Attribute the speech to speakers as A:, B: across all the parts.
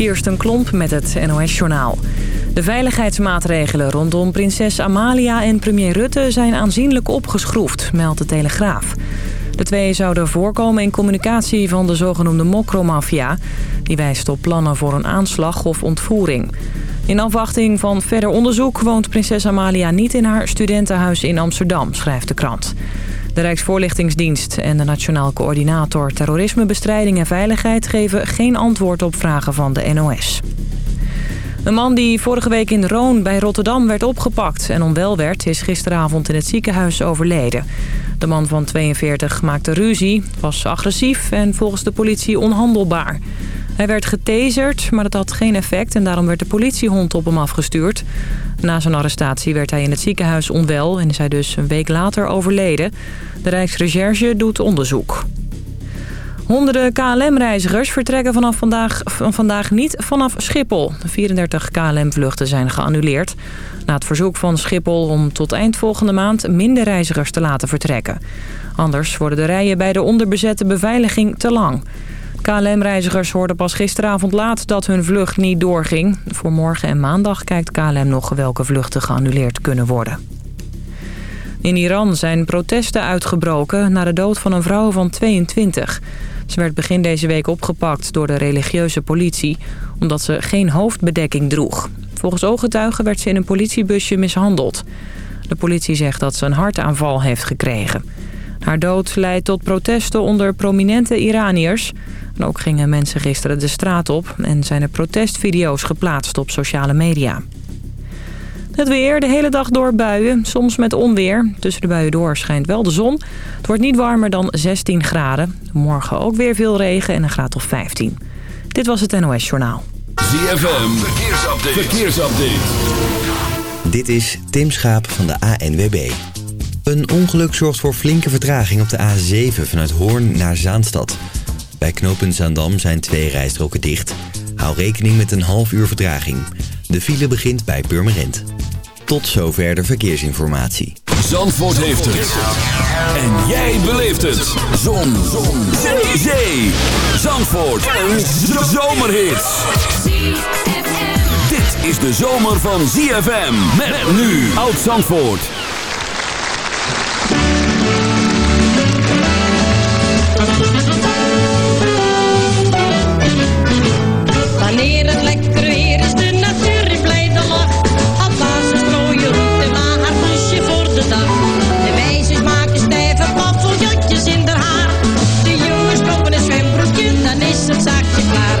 A: Kirsten Klomp met het NOS-journaal. De veiligheidsmaatregelen rondom prinses Amalia en premier Rutte zijn aanzienlijk opgeschroefd, meldt de Telegraaf. De twee zouden voorkomen in communicatie van de zogenoemde mokromafia. Die wijst op plannen voor een aanslag of ontvoering. In afwachting van verder onderzoek woont prinses Amalia niet in haar studentenhuis in Amsterdam, schrijft de krant. De Rijksvoorlichtingsdienst en de Nationaal Coördinator Terrorismebestrijding en Veiligheid geven geen antwoord op vragen van de NOS. Een man die vorige week in Roon bij Rotterdam werd opgepakt en onwel werd... is gisteravond in het ziekenhuis overleden. De man van 42 maakte ruzie, was agressief en volgens de politie onhandelbaar. Hij werd getaserd, maar dat had geen effect en daarom werd de politiehond op hem afgestuurd. Na zijn arrestatie werd hij in het ziekenhuis onwel en is hij dus een week later overleden. De Rijksrecherche doet onderzoek. Honderden KLM-reizigers vertrekken vanaf vandaag, vandaag niet vanaf Schiphol. De 34 KLM-vluchten zijn geannuleerd. Na het verzoek van Schiphol om tot eind volgende maand minder reizigers te laten vertrekken. Anders worden de rijen bij de onderbezette beveiliging te lang. KLM-reizigers hoorden pas gisteravond laat dat hun vlucht niet doorging. Voor morgen en maandag kijkt KLM nog welke vluchten geannuleerd kunnen worden. In Iran zijn protesten uitgebroken na de dood van een vrouw van 22. Ze werd begin deze week opgepakt door de religieuze politie... omdat ze geen hoofdbedekking droeg. Volgens ooggetuigen werd ze in een politiebusje mishandeld. De politie zegt dat ze een hartaanval heeft gekregen. Haar dood leidt tot protesten onder prominente Iraniërs. En ook gingen mensen gisteren de straat op... en zijn er protestvideo's geplaatst op sociale media. Het weer, de hele dag door buien, soms met onweer. Tussen de buien door schijnt wel de zon. Het wordt niet warmer dan 16 graden. Morgen ook weer veel regen en een graad of 15. Dit was het NOS Journaal.
B: ZFM, verkeersupdate. verkeersupdate.
C: Dit is Tim Schaap van de ANWB. Een ongeluk zorgt voor flinke vertraging op de A7 vanuit Hoorn naar Zaanstad. Bij knooppunt Zaandam zijn twee rijstroken dicht. Hou rekening met een half uur vertraging. De file begint bij Purmerend. Tot zover de verkeersinformatie.
B: Zandvoort heeft het. En jij beleeft het. Zon. Zon. Zandvoort. Een zomerhit. Dit is de zomer van ZFM. Met nu Oud Zandvoort.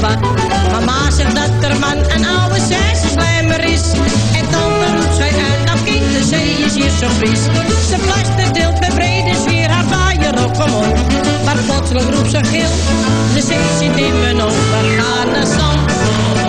D: Mama zegt dat er man een oude slijmer is. En dan roept zij uit, nou kind, de zee is hier zo fris. Ze plaster deelt met brede sfeer haar vaaier op omhoog. Maar plotseling roept ze gil, de zee zit in mijn ogen. Gaan naar Zandvoort,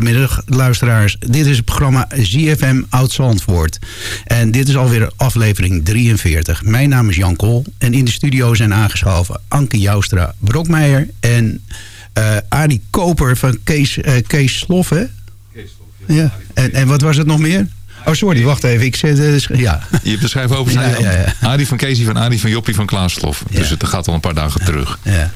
E: Goedemiddag luisteraars, dit is het programma ZFM Oud-Zandvoort. En dit is alweer aflevering 43. Mijn naam is Jan Kool en in de studio zijn aangeschoven Anke Joustra Brokmeijer en eh Arie Koper van Kees, eh, Kees Slof, hè? Ja. En, en wat was het nog meer? Oh, sorry, wacht even. Ik zet, eh, ja.
F: Je hebt de schijf openstaan.
E: Ja, ja,
F: van Casey van Adi van Joppie van Klaaslof. Dus
E: Ja.
F: het gaat al een paar dagen terug.
E: ja.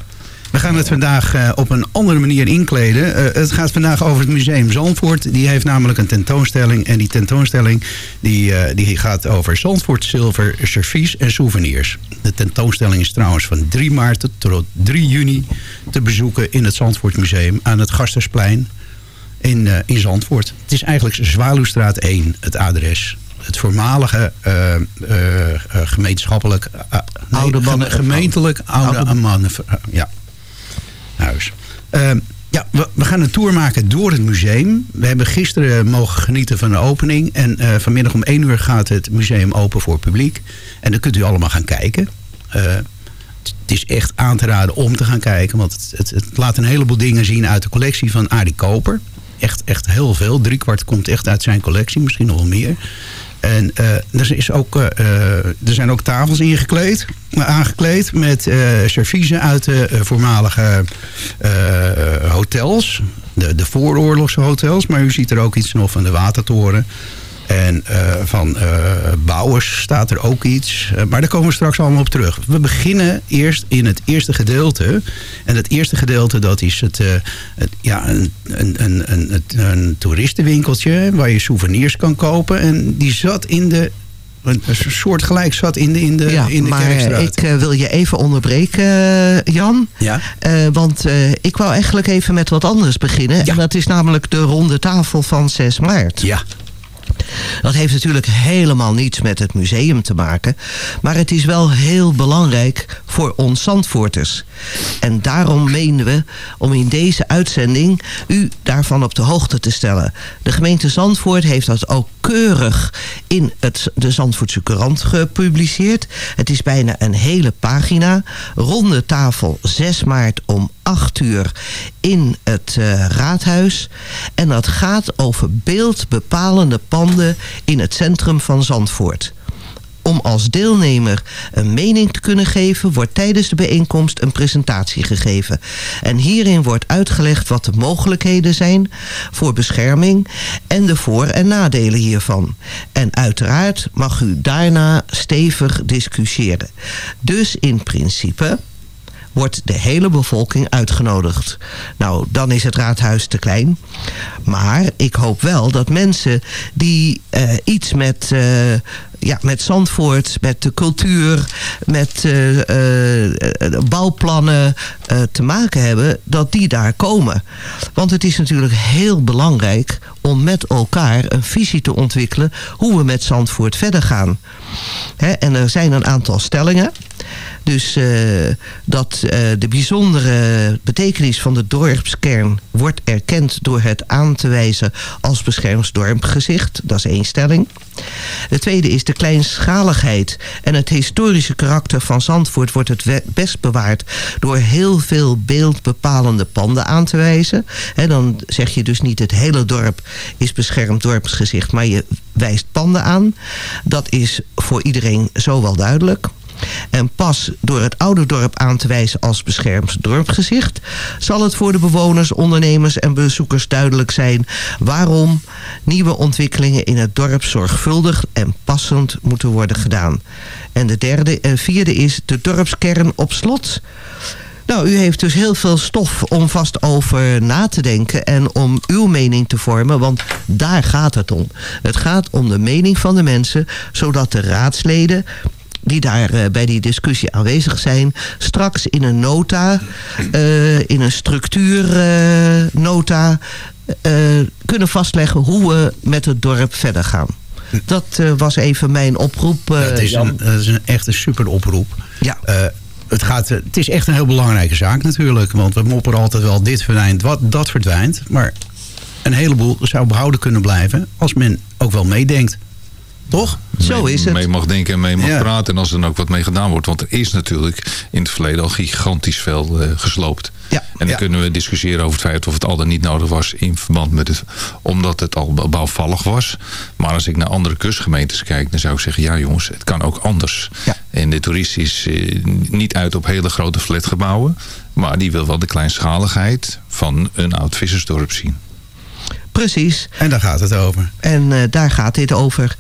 E: We gaan het vandaag uh, op een andere manier inkleden. Uh, het gaat vandaag over het museum Zandvoort. Die heeft namelijk een tentoonstelling. En die tentoonstelling die, uh, die gaat over Zandvoort zilver, servies en souvenirs. De tentoonstelling is trouwens van 3 maart tot 3 juni te bezoeken in het Zandvoort Museum aan het Gastersplein in, in Zandvoort. Het is eigenlijk Zwaluwstraat 1, het adres het voormalige uh, uh, gemeenschappelijk... Nee, oude mannen, gemeentelijk oude, oude mannen... ja, Ehm, ja, we, gaan een tour maken door het museum. We hebben gisteren mogen genieten van de opening. En uh, vanmiddag om 1 uur gaat het museum open voor publiek. En dan kunt u allemaal gaan kijken. Uh, het is echt aan te raden om te gaan kijken. Want het, het, het, laat een heleboel dingen zien uit de collectie van Arie Koper. Echt, echt heel veel. Driekwart komt echt uit zijn collectie. Misschien nog wel meer. En uh, er, is ook, uh, er zijn ook tafels ingekleed, aangekleed met serviezen uit de voormalige hotels. De, de vooroorlogse hotels. Maar u ziet er ook iets nog van de Watertoren. En uh, van uh, Bouwers staat er ook iets. Uh, maar daar komen we straks allemaal op terug. We beginnen eerst in het eerste gedeelte. En het eerste gedeelte dat is het, het ja, een, een, een, een, een toeristenwinkeltje... waar je souvenirs kan kopen. En die zat in de een soort gelijk zat in de, in de,
F: ja,
E: in de
F: maar ik uh, wil je even onderbreken, Jan.
E: Ja?
F: Uh, want ik wou eigenlijk even met wat anders beginnen.
E: Ja.
F: En dat is namelijk de ronde tafel van 6 maart.
E: Ja.
F: Dat heeft natuurlijk helemaal niets met het museum te maken. Maar het is wel heel belangrijk voor ons Zandvoorters. En daarom menen we om in deze uitzending u daarvan op de hoogte te stellen. De gemeente Zandvoort heeft dat ook keurig in het, de Zandvoortse Courant gepubliceerd. Het is bijna een hele pagina. Ronde tafel 6 maart om 8 uur in het uh, raadhuis. En dat gaat over beeldbepalende panden in het centrum van Zandvoort. Om als deelnemer een mening te kunnen geven... wordt tijdens de bijeenkomst een presentatie gegeven. En hierin wordt uitgelegd wat de mogelijkheden zijn... voor bescherming en de voor- en nadelen hiervan. En uiteraard mag u daarna stevig discussiëren. Dus in principe wordt de hele bevolking uitgenodigd. Nou, dan is het raadhuis te klein. Maar ik hoop wel dat mensen die uh, iets met, uh, ja, met Zandvoort, met de cultuur, met uh, bouwplannen te maken hebben, dat die daar komen. Want het is natuurlijk heel belangrijk om met elkaar een visie te ontwikkelen hoe we met Zandvoort verder gaan. En er zijn een aantal stellingen. Dus uh, dat uh, de bijzondere betekenis van de dorpskern wordt erkend door het aan te wijzen als beschermsdorpgezicht. Dat is één stelling. De tweede is de kleinschaligheid en het historische karakter van Zandvoort wordt het best bewaard door heel veel beeldbepalende panden aan te wijzen. En dan zeg je dus niet het hele dorp is beschermd dorpsgezicht, maar je wijst panden aan. Dat is voor iedereen zo wel duidelijk. En pas door het oude dorp aan te wijzen als beschermd dorpsgezicht... zal het voor de bewoners, ondernemers en bezoekers duidelijk zijn... waarom nieuwe ontwikkelingen in het dorp zorgvuldig en passend moeten worden gedaan. En de derde en vierde is de dorpskern op slot... Nou, u heeft dus heel veel stof om vast over na te denken en om uw mening te vormen, want daar gaat het om. Het gaat om de mening van de mensen, zodat de raadsleden die daar uh, bij die discussie aanwezig zijn... straks in een nota, uh, in een structuurnota... Uh, kunnen vastleggen hoe we met het dorp verder gaan. Dat was even mijn oproep,
E: het, is een, het is een echt een super oproep.
F: Ja.
E: Het, gaat, het is echt een heel belangrijke zaak natuurlijk. Want we mopperen altijd wel dit verdwijnt, wat, dat verdwijnt. Maar een heleboel zou behouden kunnen blijven... als men ook wel meedenkt. Toch?
F: Zo
G: mee,
F: is het.
G: mee mag denken en mee mag
E: Ja.
G: praten. En als er dan ook wat mee gedaan wordt. Want er is natuurlijk in het verleden al gigantisch veel eh, gesloopt.
F: Ja.
G: En dan
E: Ja.
G: kunnen we discussiëren over het feit of het al dan niet nodig was. In verband met het, omdat het al bouwvallig was. Maar als ik naar andere kustgemeentes kijk. Dan zou ik zeggen, ja jongens, het kan ook anders.
F: Ja.
G: En de toerist is eh, niet uit op hele grote flatgebouwen. Maar die wil wel de kleinschaligheid van een oud vissersdorp zien.
F: Precies.
E: En daar gaat het over.
F: En uh, daar gaat dit over.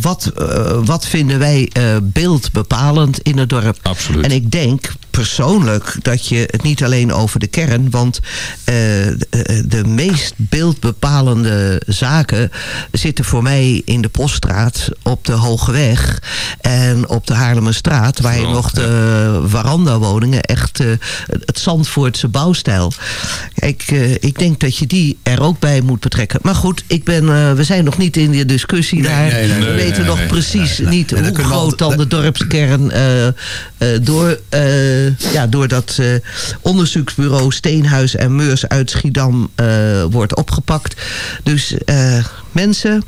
F: Wat, uh, wat vinden wij uh, beeldbepalend in het dorp?
G: Absoluut.
F: En ik denk persoonlijk dat je het niet alleen over de kern... want eh, de, de, meest beeldbepalende zaken zitten voor mij in de Poststraat... op de Hoge Weg en op de Haarlemmerstraat... waar je nog de Waranda-woningen echt uh, het Zandvoortse bouwstijl... Uh, ik denk dat je die er ook bij moet betrekken. Maar goed, ik ben, we zijn nog niet in de discussie daar. Nee, nee, we weten nog precies niet hoe groot dan de dorpskern... door, ja, door dat onderzoeksbureau Steenhuis en Meurs uit Schiedam wordt opgepakt. Dus mensen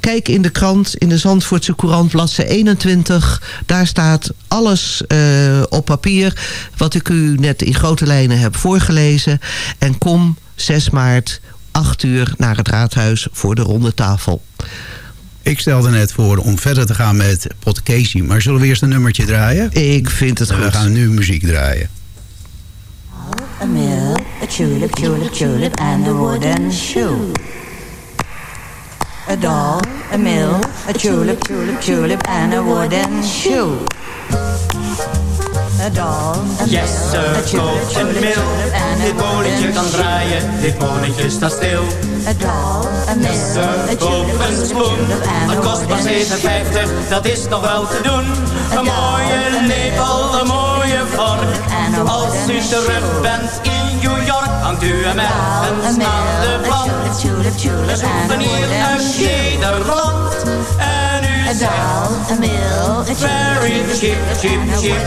F: kijk in de krant, in de Zandvoortse Courant, bladzijde 21. Daar staat alles op papier wat ik u net in grote lijnen heb voorgelezen. En kom 6 maart, 8 uur, naar het raadhuis voor de ronde tafel.
E: Ik stelde net voor om verder te gaan met Casey. Maar zullen we eerst een nummertje draaien?
F: Ik vind het goed.
E: We gaan nu muziek draaien.
H: A mill, a tulip, tulip, tulip and a wooden shoe. a doll, a mill, a tulip, tulip, tulip, and a wooden shoe. A doll, a
I: tulip, tulip, mill. Dit molentje kan draaien, dit molentje staat stil.
H: A doll, a mill, yes, sir,
I: koop een spoen. Dat kost maar 57, dat is toch wel te doen. Een mooie lepel, een mooie vork. Als u terug bent in New York hangt u hem ergens aan de wand. Een souvenir uit Nederland. En u zegt, very cheap, cheap, cheap.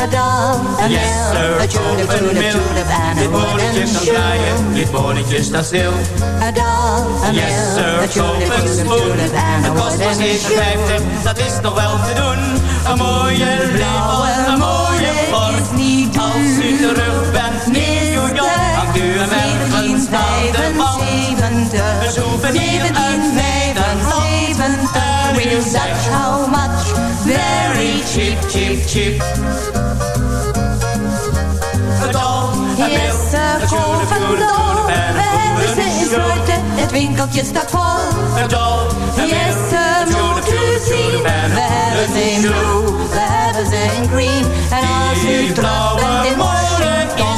H: A doll, a yes, sir, a tulip, tulip, tulip, and a wooden shoe.
I: Dit molentje staat stil.
H: A doll, a
I: yes, sir, a tulip, tulip, tulip, and a wooden shoe. dat is nog wel te doen. Een mooie lepel, een mooie vork. Als u terug York, hangt u hem ergens aan de wand. Een souvenir uit 75.
H: We'll such how much,
I: very cheap, cheap, cheap.
H: Er een dol. We hebben ze in soorten, het winkeltje staat vol. Yes, u zien. We hebben ze in blue, we hebben ze in green. En als u terug bent in Washington,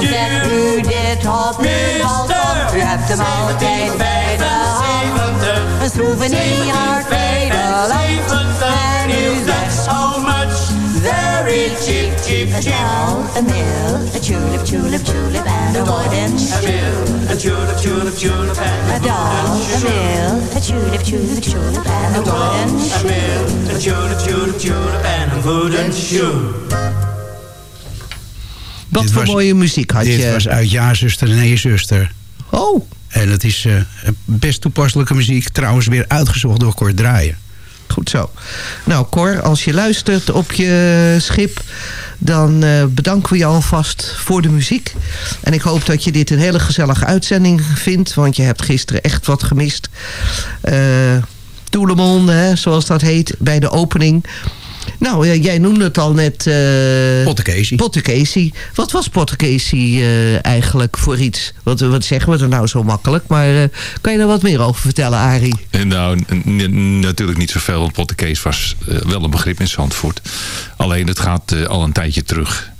H: dan zegt u dit op uw balkon. U hebt hem altijd bij de hand. Een souvenir uit Nederland. En u zegt
I: how much very cheap, cheap, cheap.
H: A mill, a tulip, tulip, tulip, and a wooden shoe.
I: A mill, a tulip, tulip, tulip, and a
H: doll. A mill, a tulip, tulip, tulip, and a wooden shoe.
I: A mill, a tulip, tulip, tulip, and a wooden shoe.
F: Wat dit voor was, mooie muziek had
E: dit
F: je?
E: Dit was uit Ja, zuster, nee, zuster.
F: Oh.
E: En het is uh, best toepasselijke muziek. Trouwens weer uitgezocht door Kort Draaien.
F: Goed zo. Nou Cor, als je luistert op je schip... dan uh, bedanken we je alvast voor de muziek. En ik hoop dat je dit een hele gezellige uitzending vindt... want je hebt gisteren echt wat gemist. Uh, Toelemon, zoals dat heet, bij de opening... Nou, jij noemde het al net... Uh, Pottekesi. Wat was Pottekesi uh, eigenlijk voor iets? Wat, wat zeggen we er nou zo makkelijk? Maar uh, kan je er wat meer over vertellen, Arie?
G: Nou, natuurlijk niet zoveel. Want Pottekesi was wel een begrip in Zandvoort. Alleen het gaat al een tijdje terug.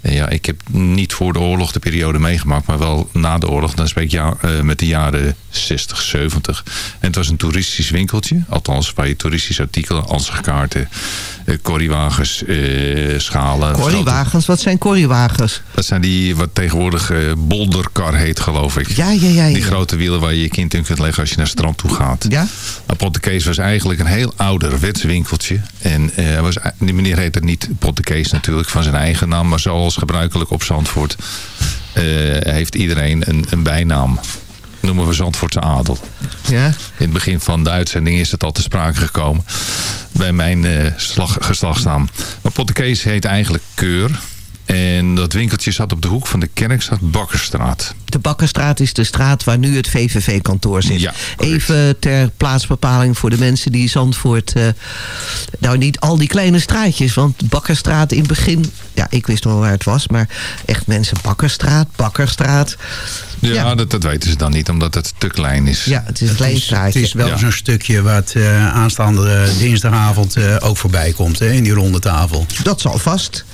G: Ja, ik heb niet voor de oorlog de periode meegemaakt, maar wel na de oorlog. Dan spreek ik ja, uh, met de jaren 60, 70. En het was een toeristisch winkeltje. Althans, waar je toeristische artikelen, ansichtkaarten, uh, corriewagens, uh, schalen.
F: Corriewagens? Wat zijn corriewagens?
G: Dat zijn die wat tegenwoordig bolderkar heet, geloof ik.
F: Ja, ja, ja, ja.
G: Die grote wielen waar je je kind in kunt leggen als je naar het strand toe gaat.
F: Ja.
G: Apothekees was eigenlijk een heel ouderwets winkeltje. En was, die meneer heet het niet Apothekees natuurlijk, van zijn eigen naam, maar zoals gebruikelijk op Zandvoort... Uh, heeft iedereen een, een bijnaam. Noemen we Zandvoortse adel.
F: Ja? In
G: het begin van de uitzending is het al te sprake gekomen. Bij mijn uh, slag, geslachtsnaam. Maar Pottekees heet eigenlijk Keur. En dat winkeltje zat op de hoek van de Kerkstraat Bakkerstraat.
F: De Bakkerstraat is de straat waar nu het VVV-kantoor zit.
G: Ja.
F: Even ter plaatsbepaling voor de mensen die Zandvoort... eh, nou, niet al die kleine straatjes. Want Bakkerstraat in het begin... Ja, ik wist nog wel waar het was. Maar echt mensen Bakkerstraat, Bakkerstraat.
G: Ja,
F: Ja.
G: Dat, dat weten ze dan niet, omdat het te klein is.
F: Ja, het is een klein
E: is, het
F: straatje.
E: is wel
G: Ja.
E: zo'n stukje wat eh, aanstaande dinsdagavond eh, ook voorbij komt. Hè, in die ronde tafel.
F: Dat zal vast.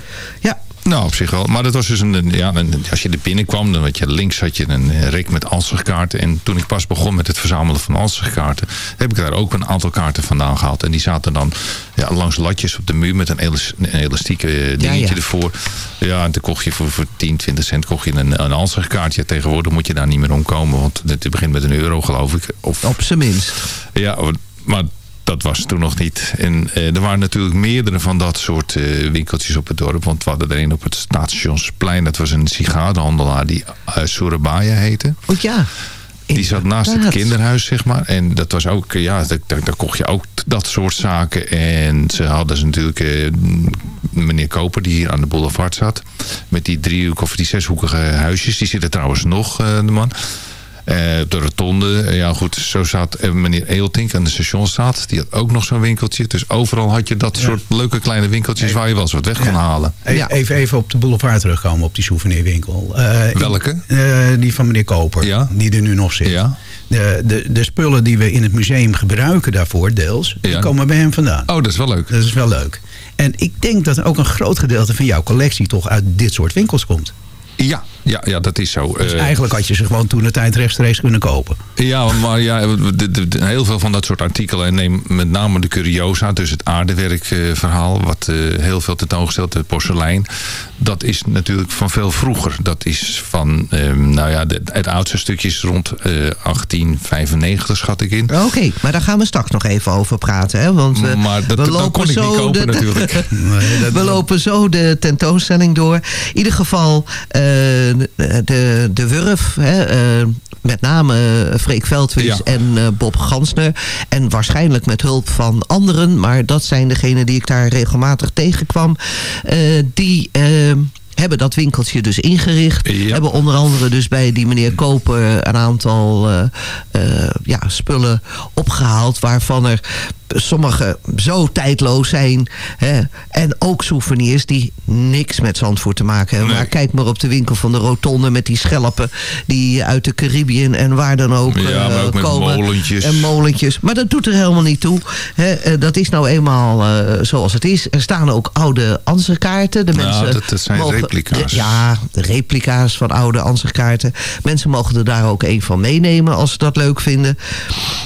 F: Ja,
G: Nou, op zich wel. Maar dat was dus een, ja, een- als je er binnenkwam, dan had je links had je een rek met ansichtkaarten. En toen ik pas begon met het verzamelen van ansichtkaarten, heb ik daar ook een aantal kaarten vandaan gehaald. En die zaten dan ja, langs latjes op de muur met een, elas, een elastieke eh, dingetje
F: ja.
G: ervoor. Ja, en toen kocht je voor, voor 10, 20 cent kocht je een, een ansichtkaartje. Tegenwoordig moet je daar niet meer omkomen, want het begint met een euro geloof ik. Of,
F: op zijn minst.
G: ja, maar dat was toen nog niet. En eh, er waren natuurlijk meerdere van dat soort eh, winkeltjes op het dorp. Want we hadden er een op het Stationsplein. Dat was een sigarenhandelaar die uh, Surabaya heette.
F: Oh ja.
G: Die zat naast het kinderhuis, zeg maar. En dat was ook, ja, daar, kocht je ook dat soort zaken. En ze hadden ze natuurlijk meneer Koper, die hier aan de boulevard zat. Met die driehoek of die zeshoekige huisjes. Die zitten trouwens nog, de man. Eh, de rotonde, eh, ja goed, zo zat eh, meneer Eeltink aan de stationstraat. Die had ook nog zo'n winkeltje. Dus overal had je dat soort leuke kleine winkeltjes waar je wel eens wat weg kon halen.
E: E-
F: Ja.
E: Even, even op de boulevard terugkomen, op die souvenirwinkel.
G: Welke?
E: die van meneer Koper, die er nu nog zit.
G: Ja.
E: De, de, de spullen die we in het museum gebruiken daarvoor, deels, die
G: Ja.
E: komen bij hem vandaan.
G: Oh, dat is wel leuk.
E: Dat is wel leuk. En ik denk dat ook een groot gedeelte van jouw collectie toch uit dit soort winkels komt.
G: Ja, ja, ja dat is zo.
E: Dus
G: Eh,
E: eigenlijk had je ze gewoon toen de tijd rechtstreeks kunnen kopen.
G: Ja, maar ja, de, de- de- heel veel van dat soort artikelen. En neem met name de curiosa, dus het aardewerkverhaal. wat eh, heel veel tentoongesteld, het porselein. Dat is natuurlijk van veel vroeger. Dat is van, ehm, nou ja, het oudste stukje is rond eh, 1895, schat ik in.
F: Oké, maar daar gaan we straks nog even over praten. Hè? Want we,
G: Maar dat-
F: we lopen
G: kon ik niet
F: zo
G: kopen
F: de,
G: natuurlijk.
E: Nee,
F: we lopen zo de tentoonstelling door. In ieder geval eh, de, de Wurf, hè, eh, met name eh, Freek Veldwies
G: Ja.
F: en eh, Bob Gansner. En waarschijnlijk met hulp van anderen, maar dat zijn degenen die ik daar regelmatig tegenkwam. eh, die... eh, hebben dat winkeltje dus ingericht.
G: Ja.
F: Hebben onder andere dus bij die meneer Koper een aantal eh, eh, ja, spullen opgehaald. Waarvan er sommige zo tijdloos zijn. Hè, en ook souvenirs die niks met Zandvoort te maken hebben.
G: Nee.
F: Maar kijk maar op de winkel van de Rotonde met die schelpen. Die uit de Caribbean en waar dan ook,
G: Ja,
F: eh,
G: maar ook met
F: komen.
G: molentjes.
F: En molentjes. Maar dat doet er helemaal niet toe. Hè, eh, dat is nou eenmaal eh, zoals het is. Er staan ook oude ansichtkaarten. De
G: Nou,
F: mensen
G: dat- dat zijn
F: mogen-
G: replica's.
F: Ja, de replica's van oude ansichtkaarten. Mensen mogen er daar ook een van meenemen als ze dat leuk vinden.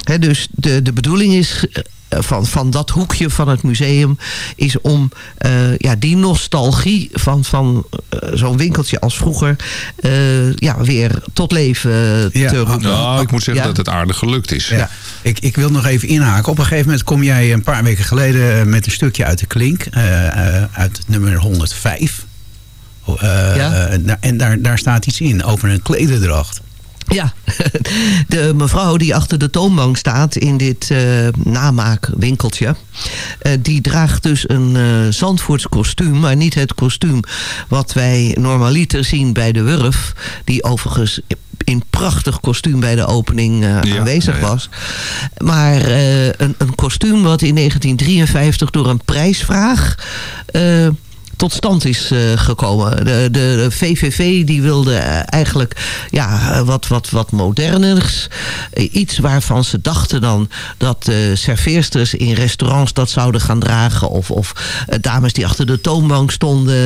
F: Hè, dus de, de bedoeling is van, van dat hoekje van het museum... is om eh, ja, die nostalgie van, van eh, zo'n winkeltje als vroeger... eh, ja, weer tot leven
E: Ja,
F: te roepen.
G: Nou, ik moet zeggen
F: Ja.
G: dat het aardig gelukt is.
E: Ja. Ik, ik wil nog even inhaken. Op een gegeven moment kom jij een paar weken geleden eh, met een stukje uit de klink. eh, eh, uit nummer 105. Oh, eh,
F: Ja.
E: eh, daar- en daar, daar staat iets in over een klederdracht.
F: Ja, de mevrouw die achter de toonbank staat in dit eh, namaakwinkeltje... eh, die draagt dus een eh Zandvoorts kostuum... maar niet het kostuum wat wij normaliter zien bij de Wurf... die overigens in prachtig kostuum bij de opening
G: Ja,
F: aanwezig
G: ja, ja.
F: was. Maar een, een kostuum wat in 1953 door een prijsvraag... tot stand is eh, gekomen. De, de, VVV die wilde eh, eigenlijk ja, eh, wat, wat, wat moderners. Iets waarvan ze dachten dan dat serveersters in restaurants dat zouden gaan dragen. Of, of dames die achter de toonbank stonden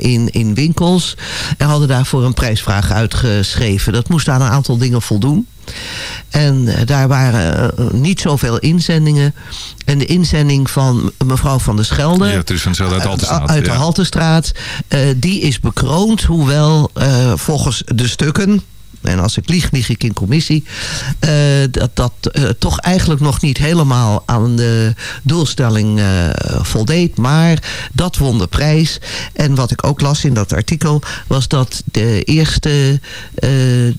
F: in, in winkels. En hadden daarvoor een prijsvraag uitgeschreven. Dat moest aan een aantal dingen voldoen. En eh, daar waren eh, niet zoveel inzendingen. En de inzending van mevrouw van der Schelde...
G: Ja, het is van uit Altenstraat.
F: Uit de
G: ja.
F: Haltestraat. eh, die is bekroond, hoewel eh, volgens de stukken... En als ik lieg, lieg ik in commissie. eh, dat dat eh, toch eigenlijk nog niet helemaal aan de doelstelling eh, voldeed. Maar dat won de prijs. En wat ik ook las in dat artikel... was dat de eerste eh,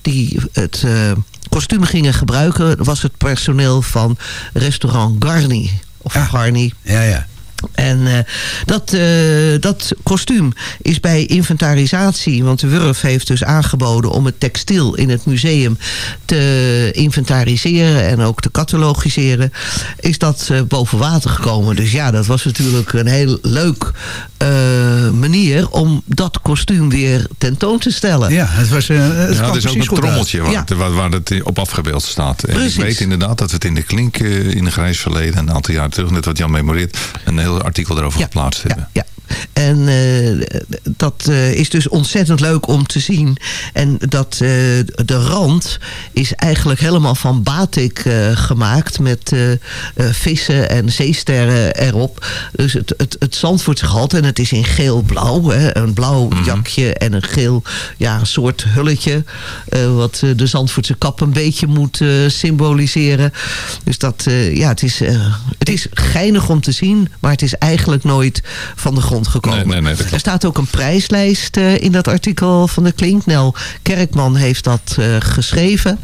F: die het eh, kostuum gingen gebruiken... was het personeel van restaurant Garni. Of
E: Ah.
F: Garni.
E: Ja, ja.
F: En eh, dat, eh, dat kostuum is bij inventarisatie... want de Wurf heeft dus aangeboden om het textiel in het museum te inventariseren... en ook te catalogiseren, is dat uh, boven water gekomen. Dus ja, dat was natuurlijk een heel leuk manier... om dat kostuum weer tentoon te stellen.
E: Ja, het was het
G: ja, het is ook een trommeltje waar, ja. het, waar, waar, het op afgebeeld staat. En ik weet inderdaad dat we het in de klink in de grijs verleden... een aantal jaar terug, net wat Jan memoreert... een heel artikel erover
F: ja,
G: geplaatst hebben.
F: Ja. En uh, dat uh, is dus ontzettend leuk om te zien. En dat uh, de rand is eigenlijk helemaal van batik gemaakt... met vissen en zeesterren erop. Dus het, het, het Zandvoortse gehalte. En het is in geel-blauw. Een blauw -hmm. jakje en een geel ja, soort hulletje. wat de Zandvoortse kap een beetje moet symboliseren. Dus dat, ja, het is, het is geinig om te zien. Maar het is eigenlijk nooit van de grond gekomen.
G: Nee, nee, nee,
F: er staat ook een prijslijst uh, in dat artikel van de Klink. Nel Kerkman heeft dat uh, geschreven.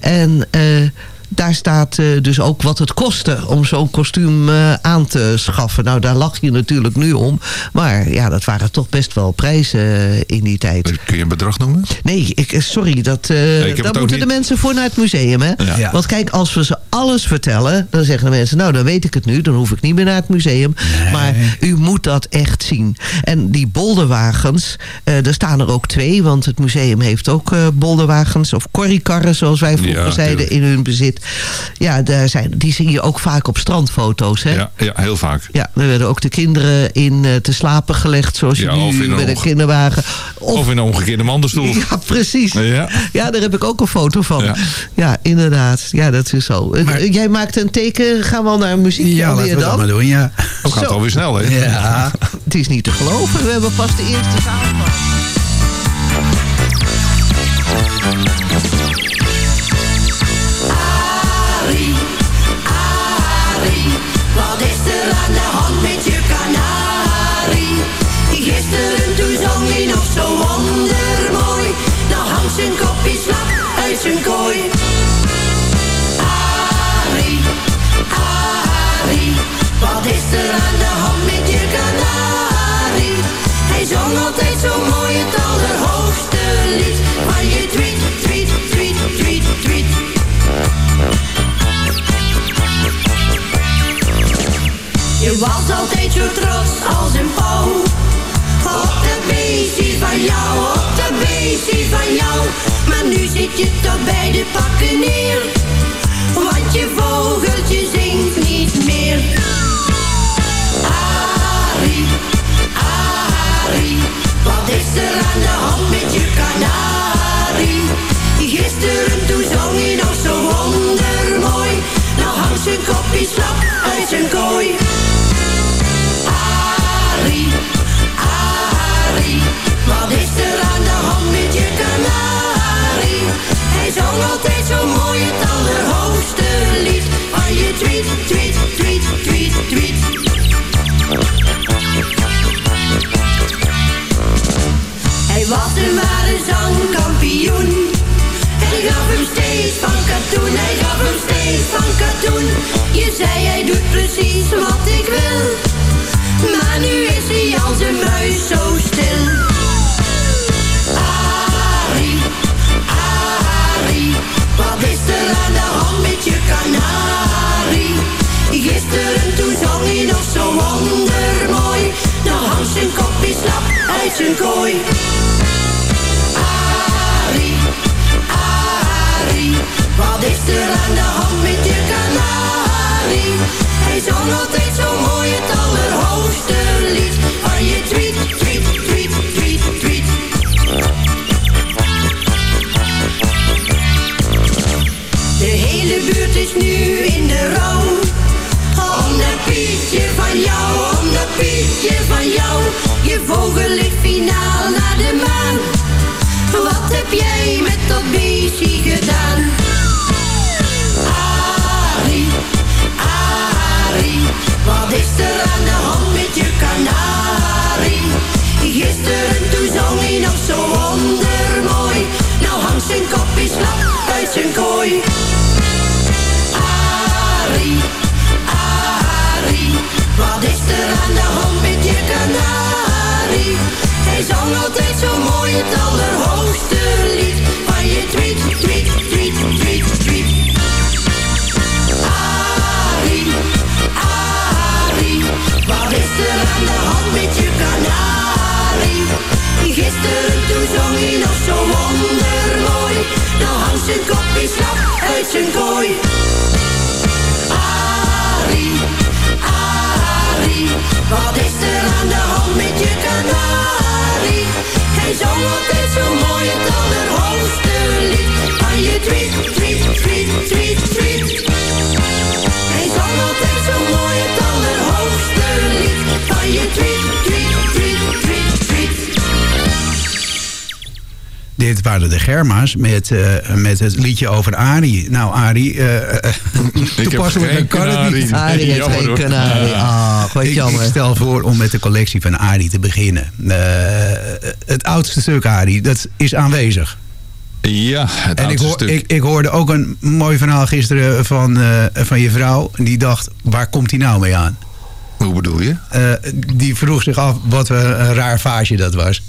F: En uh, daar staat uh, dus ook wat het kostte om zo'n kostuum uh, aan te schaffen. Nou, daar lach je natuurlijk nu om. Maar ja, dat waren toch best wel prijzen uh, in die tijd.
G: Kun je een bedrag noemen?
F: Nee, ik, sorry. Dat, nee, daar moeten niet... de mensen voor naar het museum. Hè? Ja. Ja. Want kijk, als we ze alles vertellen... dan zeggen de mensen, nou, dan weet ik het nu. Dan hoef ik niet meer naar het museum. Nee. Maar u moet dat echt zien. En die bolderwagens, er staan er ook twee. Want het museum heeft ook bolderwagens. Of korrikarren, zoals wij vroeger ja, zeiden, in hun bezit. Ja, daar zijn, die zie je ook vaak op strandfoto's. Hè?
G: Ja, ja, heel vaak.
F: Ja, er werden ook de kinderen in uh, te slapen gelegd. Zoals je nu met een kinderwagen.
G: Of, of, in een omgekeerde mandenstoel.
F: Ja, precies. Ja. ja, daar heb ik ook een foto van. Ja, ja inderdaad. Ja, dat is zo. Maar, Jij maakt een teken. Gaan we al naar muziek?
E: Ja, laten we dat maar doen, ja.
G: Dat gaat alweer snel, hè?
F: Ja. het is niet te geloven. We hebben pas de eerste samenvatting.
J: Altijd zo mooi het allerhoogste lied. Van je tweet, tweet, tweet, tweet, tweet. Je was altijd zo trots als een pauw op de beestie van jou, op de beestie van jou. Maar nu zit je toch bij de pakken neer, want je vogeltje zingt niet meer. Is aan de hand met je uit zijn kooi. Arie, Arie, wat is er aan de hand met je kanarie? Hij zong altijd zo mooi het allerhoogste lied. Van je tweet, tweet, tweet, tweet, tweet. De hele buurt is nu in de rouw. Om dat pietje van jou, om dat pietje van jou. Je vogel ligt finaal naar de maan. Wat heb jij met dat beestje gedaan? Arie, Arie, wat is er aan de hand met je kanarie? Gisteren toen zong hij nog zo wondermooi. Nou hangt zijn kopje slap uit zijn kooi.
E: Dit waren de Germa's met, eh, met het liedje over Arie. Nou, Arie, uh, toepasselijk
G: geen
E: kan het niet.
F: Arie heeft geen kanarie. Ah, wat
E: Ik, stel voor om met de collectie van Arie te beginnen. Eh, het oudste stuk Arie, dat is aanwezig.
G: Ja, het
E: En ik, hoor,
G: stuk.
E: ik, ik hoorde ook een mooi verhaal gisteren van, eh, van je vrouw. Die dacht, waar komt hij nou mee aan?
G: Hoe bedoel je?
E: Eh, die vroeg zich af wat een, een raar vaasje dat was.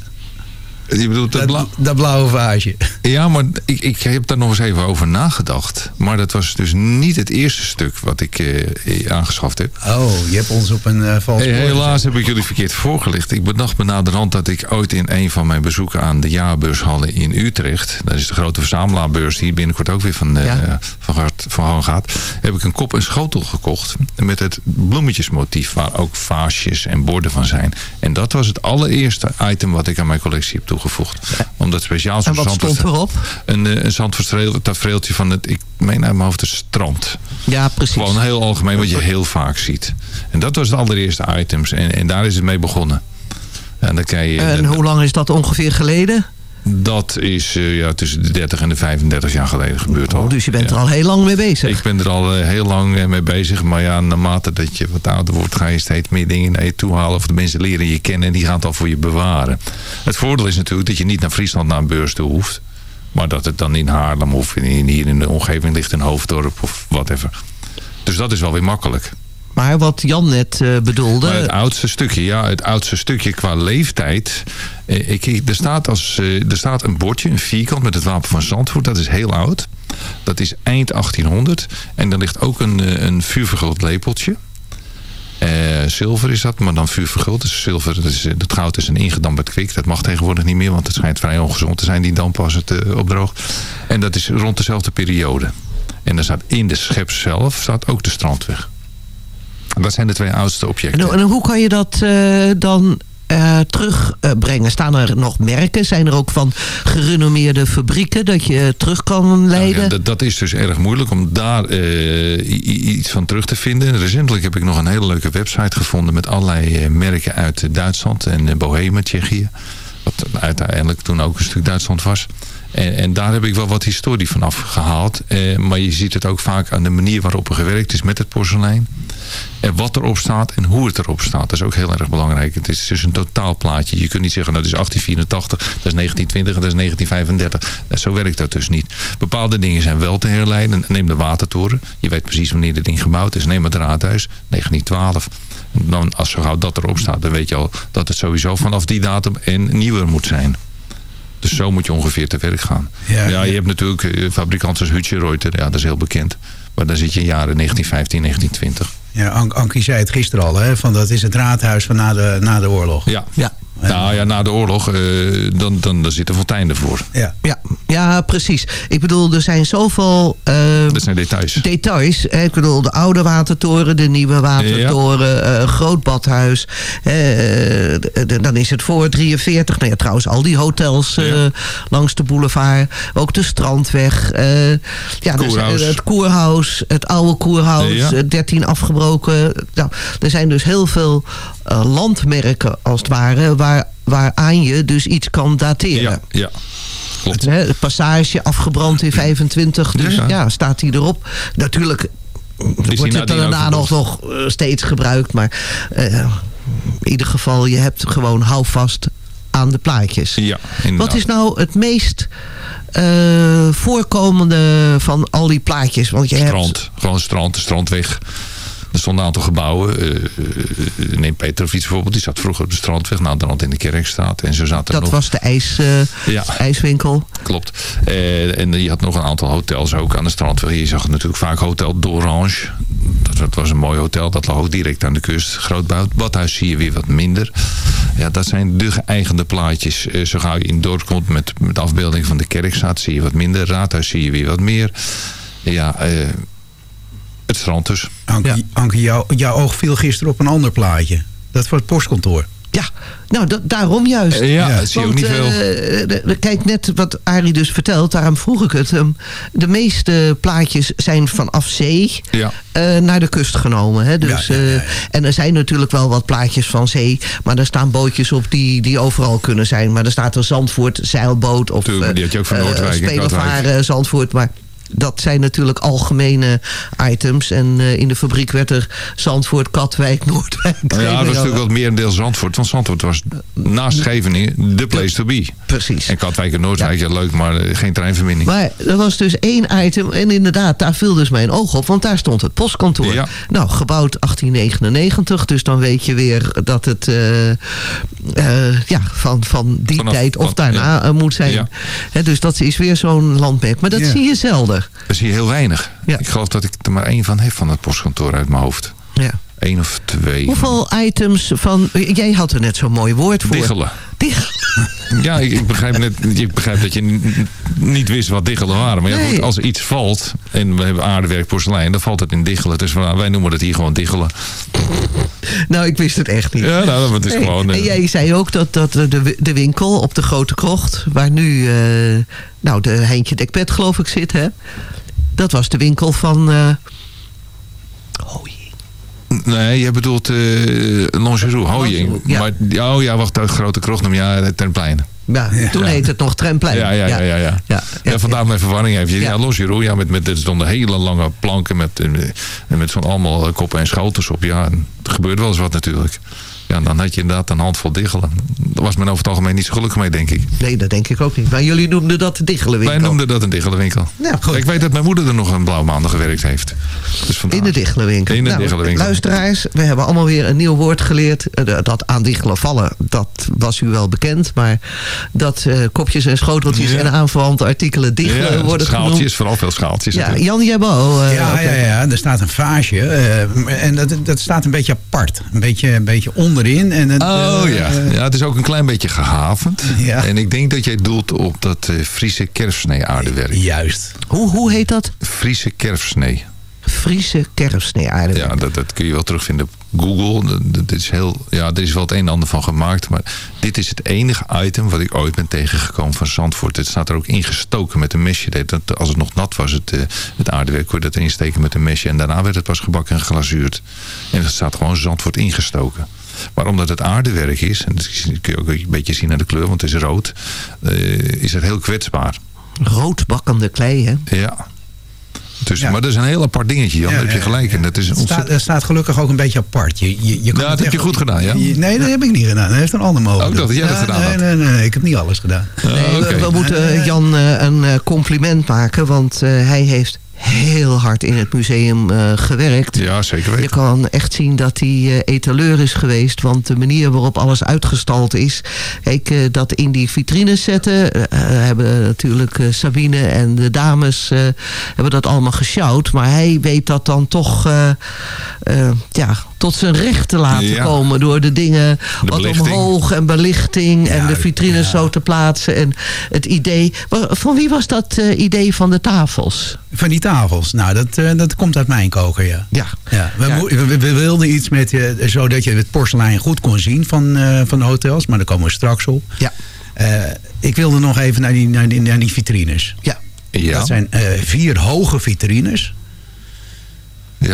G: Je bedoelt dat
E: Dat,
G: bla-
E: dat blauwe vaasje.
G: Ja, maar ik, ik heb daar nog eens even over nagedacht. Maar dat was dus niet het eerste stuk wat ik eh, aangeschaft heb.
E: Oh, je hebt ons op een eh vals
G: helaas heb ik jullie verkeerd voorgelicht. Ik bedacht me naderhand dat ik ooit in een van mijn bezoeken aan de jaarbeurshallen in Utrecht... dat is de grote verzamelaarbeurs die binnenkort ook weer van,
F: Ja.
G: van, gaat- van gang gaat... heb ik een kop en schotel gekocht met het bloemetjesmotief... waar ook vaasjes en borden van zijn. En dat was het allereerste item wat ik aan mijn collectie heb toegevoegd. Omdat speciaal zo'n
F: erop?
G: Een, eh, een zandverstreel- tafereeltje van het, ik meen uit mijn hoofd, het strand.
F: Ja, precies.
G: Gewoon heel algemeen wat je heel vaak ziet. En dat was het allereerste items. En, en daar is het mee begonnen. En dan kan je,
F: En hoe lang is dat ongeveer geleden?
G: Dat is eh, ja, tussen de 30 en de 35 jaar geleden gebeurd al.
F: Oh, dus je bent
G: Ja.
F: er al heel lang mee bezig.
G: Ik ben er al eh, heel lang eh, mee bezig. Maar ja, naarmate dat je wat ouder wordt... ga je steeds meer dingen naar je toe halen. Of de mensen leren je kennen. En die gaan het al voor je bewaren. Het voordeel is natuurlijk dat je niet naar Friesland naar een beurs toe hoeft. Maar dat het dan in Haarlem of in, hier in de omgeving ligt. In Hoofddorp of whatever. Dus dat is wel weer makkelijk.
F: Maar wat Jan net eh, bedoelde...
G: Het oudste stukje, ja, het oudste stukje qua leeftijd. eh, Ik, er, staat als, eh, er staat een bordje, een vierkant met het wapen van Zandvoort. Dat is heel oud. Dat is eind 1800. En er ligt ook een, eh, een vuurverguld lepeltje. Zilver is dat, maar dan vuurverguld. Dus zilver, dat, is, dat goud is een ingedampt kwik. Dat mag tegenwoordig niet meer, want het schijnt vrij ongezond te zijn, die damp als het opdroogt. En dat is rond dezelfde periode. En er staat in de schep zelf staat ook de strandweg. Dat zijn de twee oudste objecten.
F: En, en hoe kan je dat eh, dan eh, terugbrengen? Staan er nog merken? Zijn er ook van gerenommeerde fabrieken dat je terug kan leiden?
G: Nou ja, dat, dat is dus erg moeilijk om daar eh, iets van terug te vinden. Recentelijk heb ik nog een hele leuke website gevonden... met allerlei eh, merken uit Duitsland en eh, Bohemen, Tsjechië. Wat uiteindelijk toen ook een stuk Duitsland was. En, en daar heb ik wel wat historie van afgehaald. Eh, maar je ziet het ook vaak aan de manier waarop er gewerkt is met het porselein. En wat erop staat en hoe het erop staat. Dat is ook heel erg belangrijk. Het is dus een totaalplaatje. Je kunt niet zeggen nou, dat is 1884, dat is 1920 en dat is 1935. Eh, Zo werkt dat dus niet. Bepaalde dingen zijn wel te herleiden. Neem de watertoren. Je weet precies wanneer dit ding gebouwd is. Neem het raadhuis, 1912. Dan, als zo gauw dat erop staat, dan weet je al dat het sowieso vanaf die datum en nieuwer moet zijn. Dus zo moet je ongeveer te werk gaan.
E: Ja,
G: Ja, je hebt natuurlijk eh, fabrikanten als Hutje Reuter. Ja, dat is heel bekend. Maar dan zit je in jaren 1915, 1920.
E: Ja, An Ankie zei het gisteren al, hè, van dat is het raadhuis van na de, na de oorlog.
G: Ja.
F: Ja.
G: Nou ja, na de oorlog, eh, dan, dan, dan zit fontein ervoor.
E: Ja.
F: Ja, ja, precies. Ik bedoel, er zijn zoveel eh,
G: Dat zijn details.
F: details. hè. Ik bedoel, de oude watertoren, de nieuwe watertoren, eh, groot badhuis. eh, dan is het voor 43. Nou ja, trouwens, al die hotels eh,
G: Ja.
F: langs de boulevard. Ook de Strandweg. eh, ja,
G: Koerhuis.
F: het Koerhuis, het oude Koerhuis,
G: Ja.
F: eh, 13 afgebroken. Nou, er zijn dus heel veel eh, landmerken, als het ware, waar, waaraan je dus iets kan dateren.
G: Ja, ja. Klopt.
F: Hè, de passage afgebrand in 25, dus
G: Ja,
F: staat hij erop. Natuurlijk wordt het daarna nog, nog eh, steeds gebruikt, maar eh, in ieder geval, je hebt gewoon houvast aan de plaatjes.
G: Ja, inderdaad.
F: Wat is nou het meest eh, voorkomende van al die plaatjes? Want je hebt
G: Strand. Gewoon strand, de strandweg. Er stonden een aantal gebouwen. eh, neem Petrovic bijvoorbeeld. Die zat vroeger op de strandweg. Nou, dan in de Kerkstraat. En zo zaten
F: dat
G: nog...
F: was de ijs,
G: Ja.
F: ijswinkel.
G: Klopt. En je had nog een aantal hotels ook aan de strandweg. Je zag natuurlijk vaak Hotel d'Orange. Dat, dat was een mooi hotel. Dat lag ook direct aan de kust. Groot bad- badhuis zie je weer wat minder. Ja, dat zijn de geëigende plaatjes. Zo gauw je in het dorp komt met, met afbeelding van de kerkstraat... zie je wat minder. Raadhuis zie je weer wat meer. Ja, eh, het strand dus.
F: Ja.
E: Jou, jouw oog viel gisteren op een ander plaatje. Dat was het postkantoor.
F: Ja, nou da- daarom juist.
G: Eh, ja, dat zie je ook
F: Want,
G: niet veel.
F: eh, kijk, net wat Arie dus vertelt, daarom vroeg ik het. hem. de meeste plaatjes zijn vanaf zee
G: Ja.
F: eh, naar de kust genomen. Hè? Dus,
E: Ja, ja, ja, ja.
F: eh, en er zijn natuurlijk wel wat plaatjes van zee. Maar er staan bootjes op die, die overal kunnen zijn. Maar er staat een Zandvoort zeilboot. Of,
G: Tuurlijk, die had je ook van Noordwijk en
F: Spelen
G: Katwijk.
F: varen Zandvoort. Maar dat zijn natuurlijk algemene items. En eh, in de fabriek werd er Zandvoort, Katwijk, Noordwijk.
G: Nou ja, dat was natuurlijk wat merendeel Zandvoort. Want Zandvoort was naast Scheveningen de place to be.
F: Precies.
G: En Katwijk en Noordwijk, ja. leuk, maar eh, geen treinverbinding.
F: Maar er was dus één item. En inderdaad, daar viel dus mijn oog op. Want daar stond het postkantoor.
G: Ja.
F: Nou, gebouwd 1899. Dus dan weet je weer dat het eh, ja, van, van die
G: Vanaf-
F: tijd of daarna
G: ja.
F: moet zijn. Dus dat is weer zo'n landmerk. Maar dat zie je zelden.
G: Dat zie je heel weinig.
F: Ja.
G: Ik geloof dat ik er maar één van heb van het postkantoor uit mijn hoofd.
F: Ja.
G: Eén of twee.
F: Hoeveel items van... Jij had er net zo'n mooi woord voor.
G: Diggelen. Ja, ik, ik begrijp net, ik begrijp dat je niet wist wat diggelen waren. Maar ja,
F: Nee.
G: goed, als er iets valt, en we hebben aardewerk porselein, dan valt het in diggelen. Dus wij noemen het hier gewoon diggelen.
F: Nou, ik wist het echt niet.
G: Ja, nou, het is
F: Nee.
G: gewoon... eh,
F: En jij zei ook dat, dat de, de winkel op de Grote Krocht... waar nu eh, nou, de Heintje Dekpet geloof ik zit, hè? Dat was de winkel van... eh.
G: Nee, je bedoelt eh Longeroe, Hooying.
F: Ja.
G: Maar, ja, oh ja, wacht, uit Grote Krocht, noem ja, Tenplein.
F: Ja, toen heette het nog Tremplein.
G: Ja, ja, ja, ja. ja.
F: ja,
G: Ja, vandaar mijn verwarring even. Ja,
F: Ja.
G: Longeroe, ja, met, met, er stonden hele lange planken met, eh, en met zo'n allemaal eh, koppen en schotels op. Ja, en er gebeurt wel eens wat natuurlijk. Ja, dan had je inderdaad een handvol diggelen. Daar was men over het algemeen niet zo gelukkig mee, denk ik.
F: Nee, dat denk ik ook niet. Maar jullie noemden dat de Diggelenwinkel.
G: Wij noemden dat een diggelenwinkel.
F: Ja, goed.
G: Ik weet dat mijn moeder er nog een blauw maandag gewerkt heeft. Dus vandaar.
F: In de Diggelenwinkel.
G: In de
F: Nou,
G: Diggelenwinkel.
F: Luisteraars, we hebben allemaal weer een nieuw woord geleerd. Eh, Dat aan diggelen vallen, dat was u wel bekend. Maar dat eh, kopjes en schoteltjes
G: Ja.
F: en aanverwante artikelen diggelen
G: Ja,
F: worden
G: schaaltjes,
F: genoemd.
G: vooral veel schaaltjes.
F: Ja,
G: natuurlijk.
F: Jan Jabbo. eh,
E: Ja, ja, ja, er staat een vaasje. eh, en dat, dat staat een beetje apart. Een beetje, een beetje onderin. En het,
G: Oh
E: eh,
G: ja.
E: eh,
G: ja, het is ook een klein beetje gehavend.
E: Ja.
G: En ik denk dat jij doelt op dat eh, Friese kerfsnee aardewerk.
E: Juist.
F: Hoe, hoe heet dat?
G: Friese kerfsnee.
F: Friese kerfsnee aardewerk.
G: Ja, dat, dat kun je wel terugvinden op Google. Dat, dat is heel, ja, er is wel het een en ander van gemaakt. Maar dit is het enige item wat ik ooit ben tegengekomen van Zandvoort. Het staat er ook ingestoken met een mesje. Dat, dat- als het nog nat was, het, het aardewerk, kon je dat erin steken met een mesje. En daarna werd het pas gebakken en glazuurd. En het staat gewoon Zandvoort ingestoken. Maar omdat het aardewerk is, en dat kun je ook een beetje zien aan de kleur, want het is rood, eh, is het heel kwetsbaar.
F: Roodbakkende klei, hè?
G: Ja. Dus,
E: Ja.
G: Maar dat is een heel apart dingetje, Jan.
E: Ja,
G: Daar heb je gelijk
E: ja.
G: in. Dat is
E: Het staat,
G: ontzettend...
E: er staat gelukkig ook een beetje apart. Je, je, je kan
G: Ja,
E: het
G: dat heb je goed gedaan, ja?
E: Je- Nee, dat heb ik niet gedaan. Dat heeft een ander mogelijk.
G: Ook dat jij dat
E: Ja,
G: gedaan
E: nee,
G: had.
E: nee, nee, nee, ik heb niet alles gedaan.
F: Nee, we- moeten Jan eh, een eh, compliment maken. Want eh, hij heeft heel hard in het museum eh, gewerkt.
G: Ja, zeker
F: Je
G: weten.
F: kan echt zien dat hij eh, etaleur is geweest. Want de manier waarop alles uitgestald is. Kijk, eh, dat in die vitrines zetten. hebben natuurlijk Sabine en de dames hebben dat allemaal gesjouwd. Maar hij weet dat dan toch ja, tot zijn recht te laten
G: Ja.
F: komen. Door de dingen
G: De
F: wat omhoog en belichting. en
E: Ja,
F: de vitrines
E: ja.
F: zo te plaatsen. En het idee. Van wie was dat eh, idee van de tafels?
E: Van die tafels. Nou, dat, eh, dat komt uit mijn koker, ja.
F: Ja.
E: Ja, we, we, we wilden iets met, eh, zodat je het porselein goed kon zien van, eh, van de hotels. Maar daar komen we straks op.
F: Ja.
E: Eh, ik wilde nog even naar die, naar die, naar die vitrines.
F: Ja.
G: Ja,
E: Dat zijn eh, vier hoge vitrines.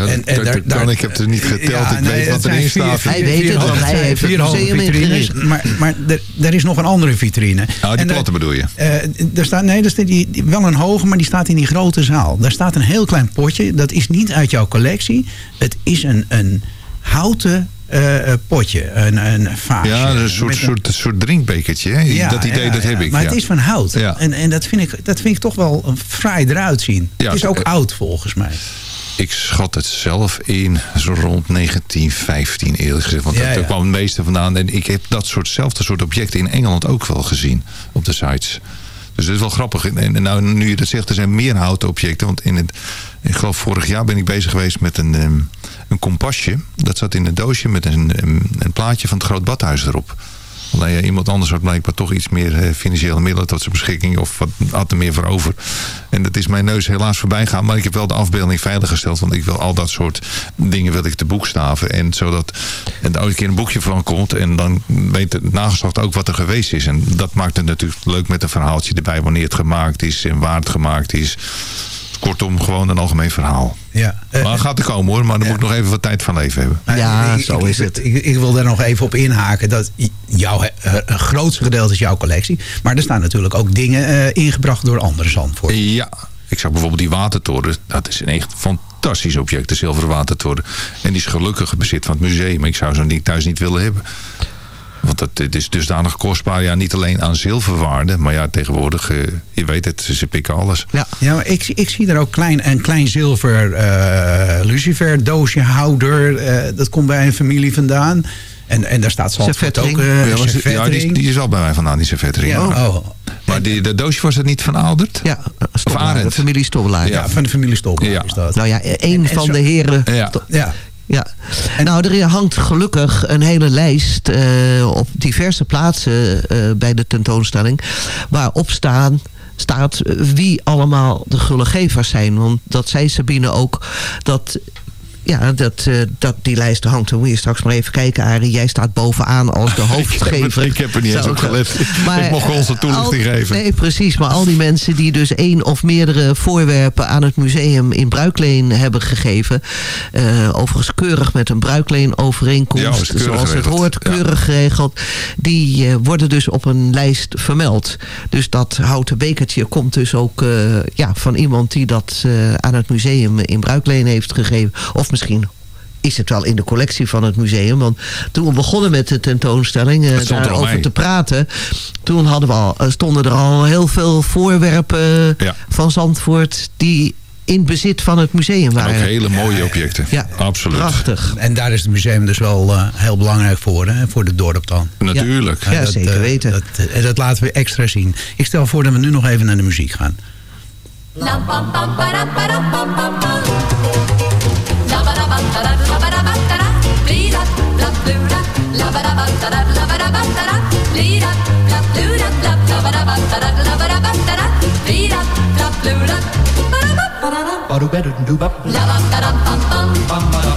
G: Ja
E: en- en
G: dat-
E: daar-
G: kan ik heb het niet geteld.
E: Ja,
G: ik
E: nee,
G: weet wat erin staat.
E: vier-
F: Hij weet het, want hij heeft het museum
E: vitrines.
F: ingericht.
E: Maar, maar er, er is nog een andere vitrine.
G: Ah, die
E: En,
G: platte bedoel je?
E: eh, er staat, nee, er staat die, die- wel een hoge, maar die staat in die grote zaal. Daar staat een heel klein potje. Dat is niet uit jouw collectie. Het is een, een houten eh, eh, potje. Een, een vaasje.
G: Ja, een soort,
E: een-
G: soort, soort drinkbekertje. Hè?
E: Ja,
G: dat idee,
E: ja,
G: dat
E: ja.
G: heb ik.
E: Maar
G: ja.
E: het is van hout.
G: Ja.
E: En, en dat, vind ik, dat vind ik toch wel een fraai eruit zien.
G: Ja,
E: het is ook oud volgens mij.
G: Ik schat het zelf in zo rond 1915 eerlijk gezegd. Want
E: Ja,
G: daar
E: ja.
G: kwam het meeste vandaan. En ik heb dat soortzelfde soort objecten in Engeland ook wel gezien. Op de sites. Dus dat is wel grappig. En, nou, nu je dat zegt, er zijn meer houten objecten. Want in het, ik geloof vorig jaar ben ik bezig geweest met een, ehm, een kompasje. Dat zat in een doosje met een, een, een plaatje van het Groot Badhuis erop. Alleen ja, iemand anders had blijkbaar toch iets meer eh, financiële middelen tot zijn beschikking. Of wat had er meer voor over. En dat is mijn neus helaas voorbij gaan. Maar ik heb wel de afbeelding veiliggesteld. Want ik wil al dat soort dingen wil ik te boekstaven. En zodat er ooit keer een boekje van komt. En dan weet het nageslacht ook wat er geweest is. En dat maakt het natuurlijk leuk met een verhaaltje erbij. Wanneer het gemaakt is en waar het gemaakt is. Kortom, gewoon een algemeen verhaal.
E: Ja. Eh,
G: Maar het gaat er komen hoor. Maar dan moet ik nog even wat tijd van leven hebben.
F: Ja,
E: ik-
F: zo
E: ik-
F: is
E: ik-
F: het.
E: Ik, ik wil daar nog even op inhaken. Dat jouw, eh, een grootste gedeelte is jouw collectie. Maar er staan natuurlijk ook dingen eh, ingebracht door andere Zandvoort.
G: Ja, ik zag bijvoorbeeld die watertoren. Dat is een echt fantastisch object, de zilveren watertoren. En die is gelukkig bezit van het museum. Ik zou zo'n ding thuis niet willen hebben. Want dat, het is dusdanig kostbaar. Ja, niet alleen aan zilverwaarde. Maar ja, tegenwoordig, eh, je weet het, ze pikken alles.
F: Ja.
E: Ja, maar ik, ik zie er ook klein, een klein zilver eh lucifer doosje houder. eh, dat komt bij een familie vandaan. En, en daar staat Zandvoort
F: Servetring.
E: ook. eh,
G: Ja, was- ja die, is al bij mij vandaan, die servetring.
E: Ja, oh.
G: Maar die, dat doosje was het niet verouderd?
F: Ja, Stobbelaar,
G: Arend.
F: de familie Stobbelaar.
E: ja, van de familie Stoppel
G: Ja.
E: is dat.
F: Nou ja, een
E: En- en
F: van
E: zo-
F: de heren.
G: Ja.
E: ja.
F: Ja. nou, er hangt gelukkig een hele lijst eh, op diverse plaatsen eh, bij de tentoonstelling. Waarop staan, staat wie allemaal de gullegevers zijn. Want dat zei Sabine ook. Dat, ja, dat, eh, dat die lijst hangt. Dan moet je straks maar even kijken, Arie. Jij staat bovenaan als de hoofdgever.
G: ik heb er niet eens op gelet.
F: Maar,
G: ik mocht ons een toelichting
F: al-
G: geven.
F: Nee, precies. Maar al die mensen die dus één of meerdere voorwerpen aan het museum in bruikleen hebben gegeven. eh, overigens keurig met een bruikleenovereenkomst.
G: Ja, is keurig
F: zoals het hoort,
G: Ja.
F: keurig geregeld. Die eh, worden dus op een lijst vermeld. Dus dat houten bekertje komt dus ook eh, ja, van iemand die dat eh, aan het museum in bruikleen heeft gegeven. Of misschien is het wel in de collectie van het museum. Want toen we begonnen met de tentoonstelling eh,
G: Dat er al
F: daarover te praten... toen hadden we al, eh, stonden er al heel veel voorwerpen
G: Ja.
F: van Zandvoort... die in bezit van het museum
G: En
F: waren.
G: ook hele mooie objecten.
F: Ja,
G: Absoluut.
F: prachtig.
E: En daar is het museum dus wel eh, heel belangrijk voor, hè, voor de dorp dan.
G: Natuurlijk.
F: Ja,
E: dat,
F: zeker
E: eh,
F: weten.
E: Dat, eh, dat laten we extra zien. Ik stel voor dat we nu nog even naar de muziek gaan.
J: Lam pam pam para para pam pam pam. La ba da ba da da la ba ba ba ba da la ba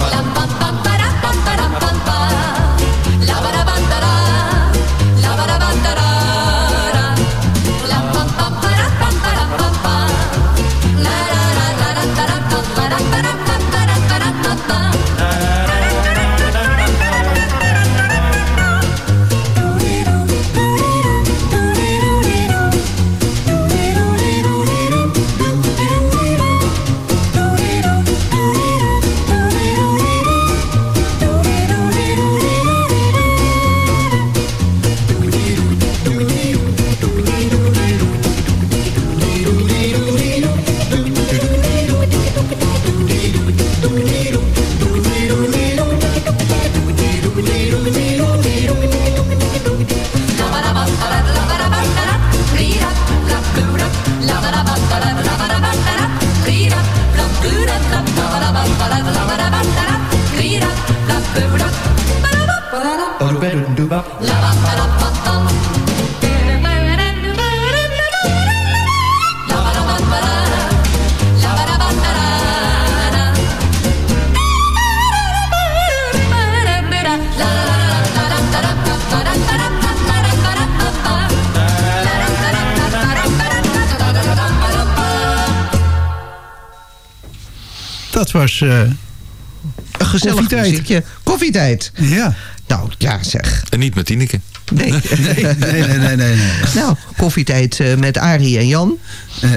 E: Eh,
F: Een gezellig
E: Koffietijd.
F: muziekje. Koffietijd.
E: ja.
F: Nou, ja zeg.
G: En niet met Tineke.
F: Nee.
E: Nee, nee, nee, nee. nee,
F: nou, koffietijd eh, met Arie en Jan.
E: Eh,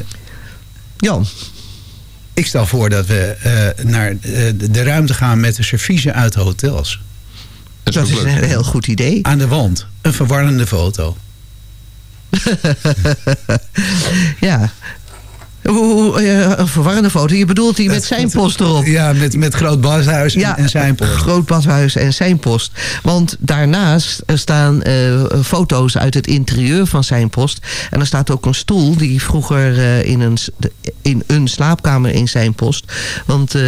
F: Jan.
E: ik stel voor dat we eh, naar eh, de- de ruimte gaan met de serviezen uit de hotels.
G: Dat is
F: Dat
G: ook
F: is
G: leuk.
F: een heel goed idee.
E: Aan de wand. Een verwarrende foto.
F: Een verwarrende foto. Je bedoelt die met zijn post erop.
E: Ja, met, met groot badhuis en, en zijn post.
F: Groot badhuis en zijn post. Want daarnaast staan eh, foto's uit het interieur van zijn post. En er staat ook een stoel die vroeger eh, in een... in een slaapkamer in Zijnpost. Want eh,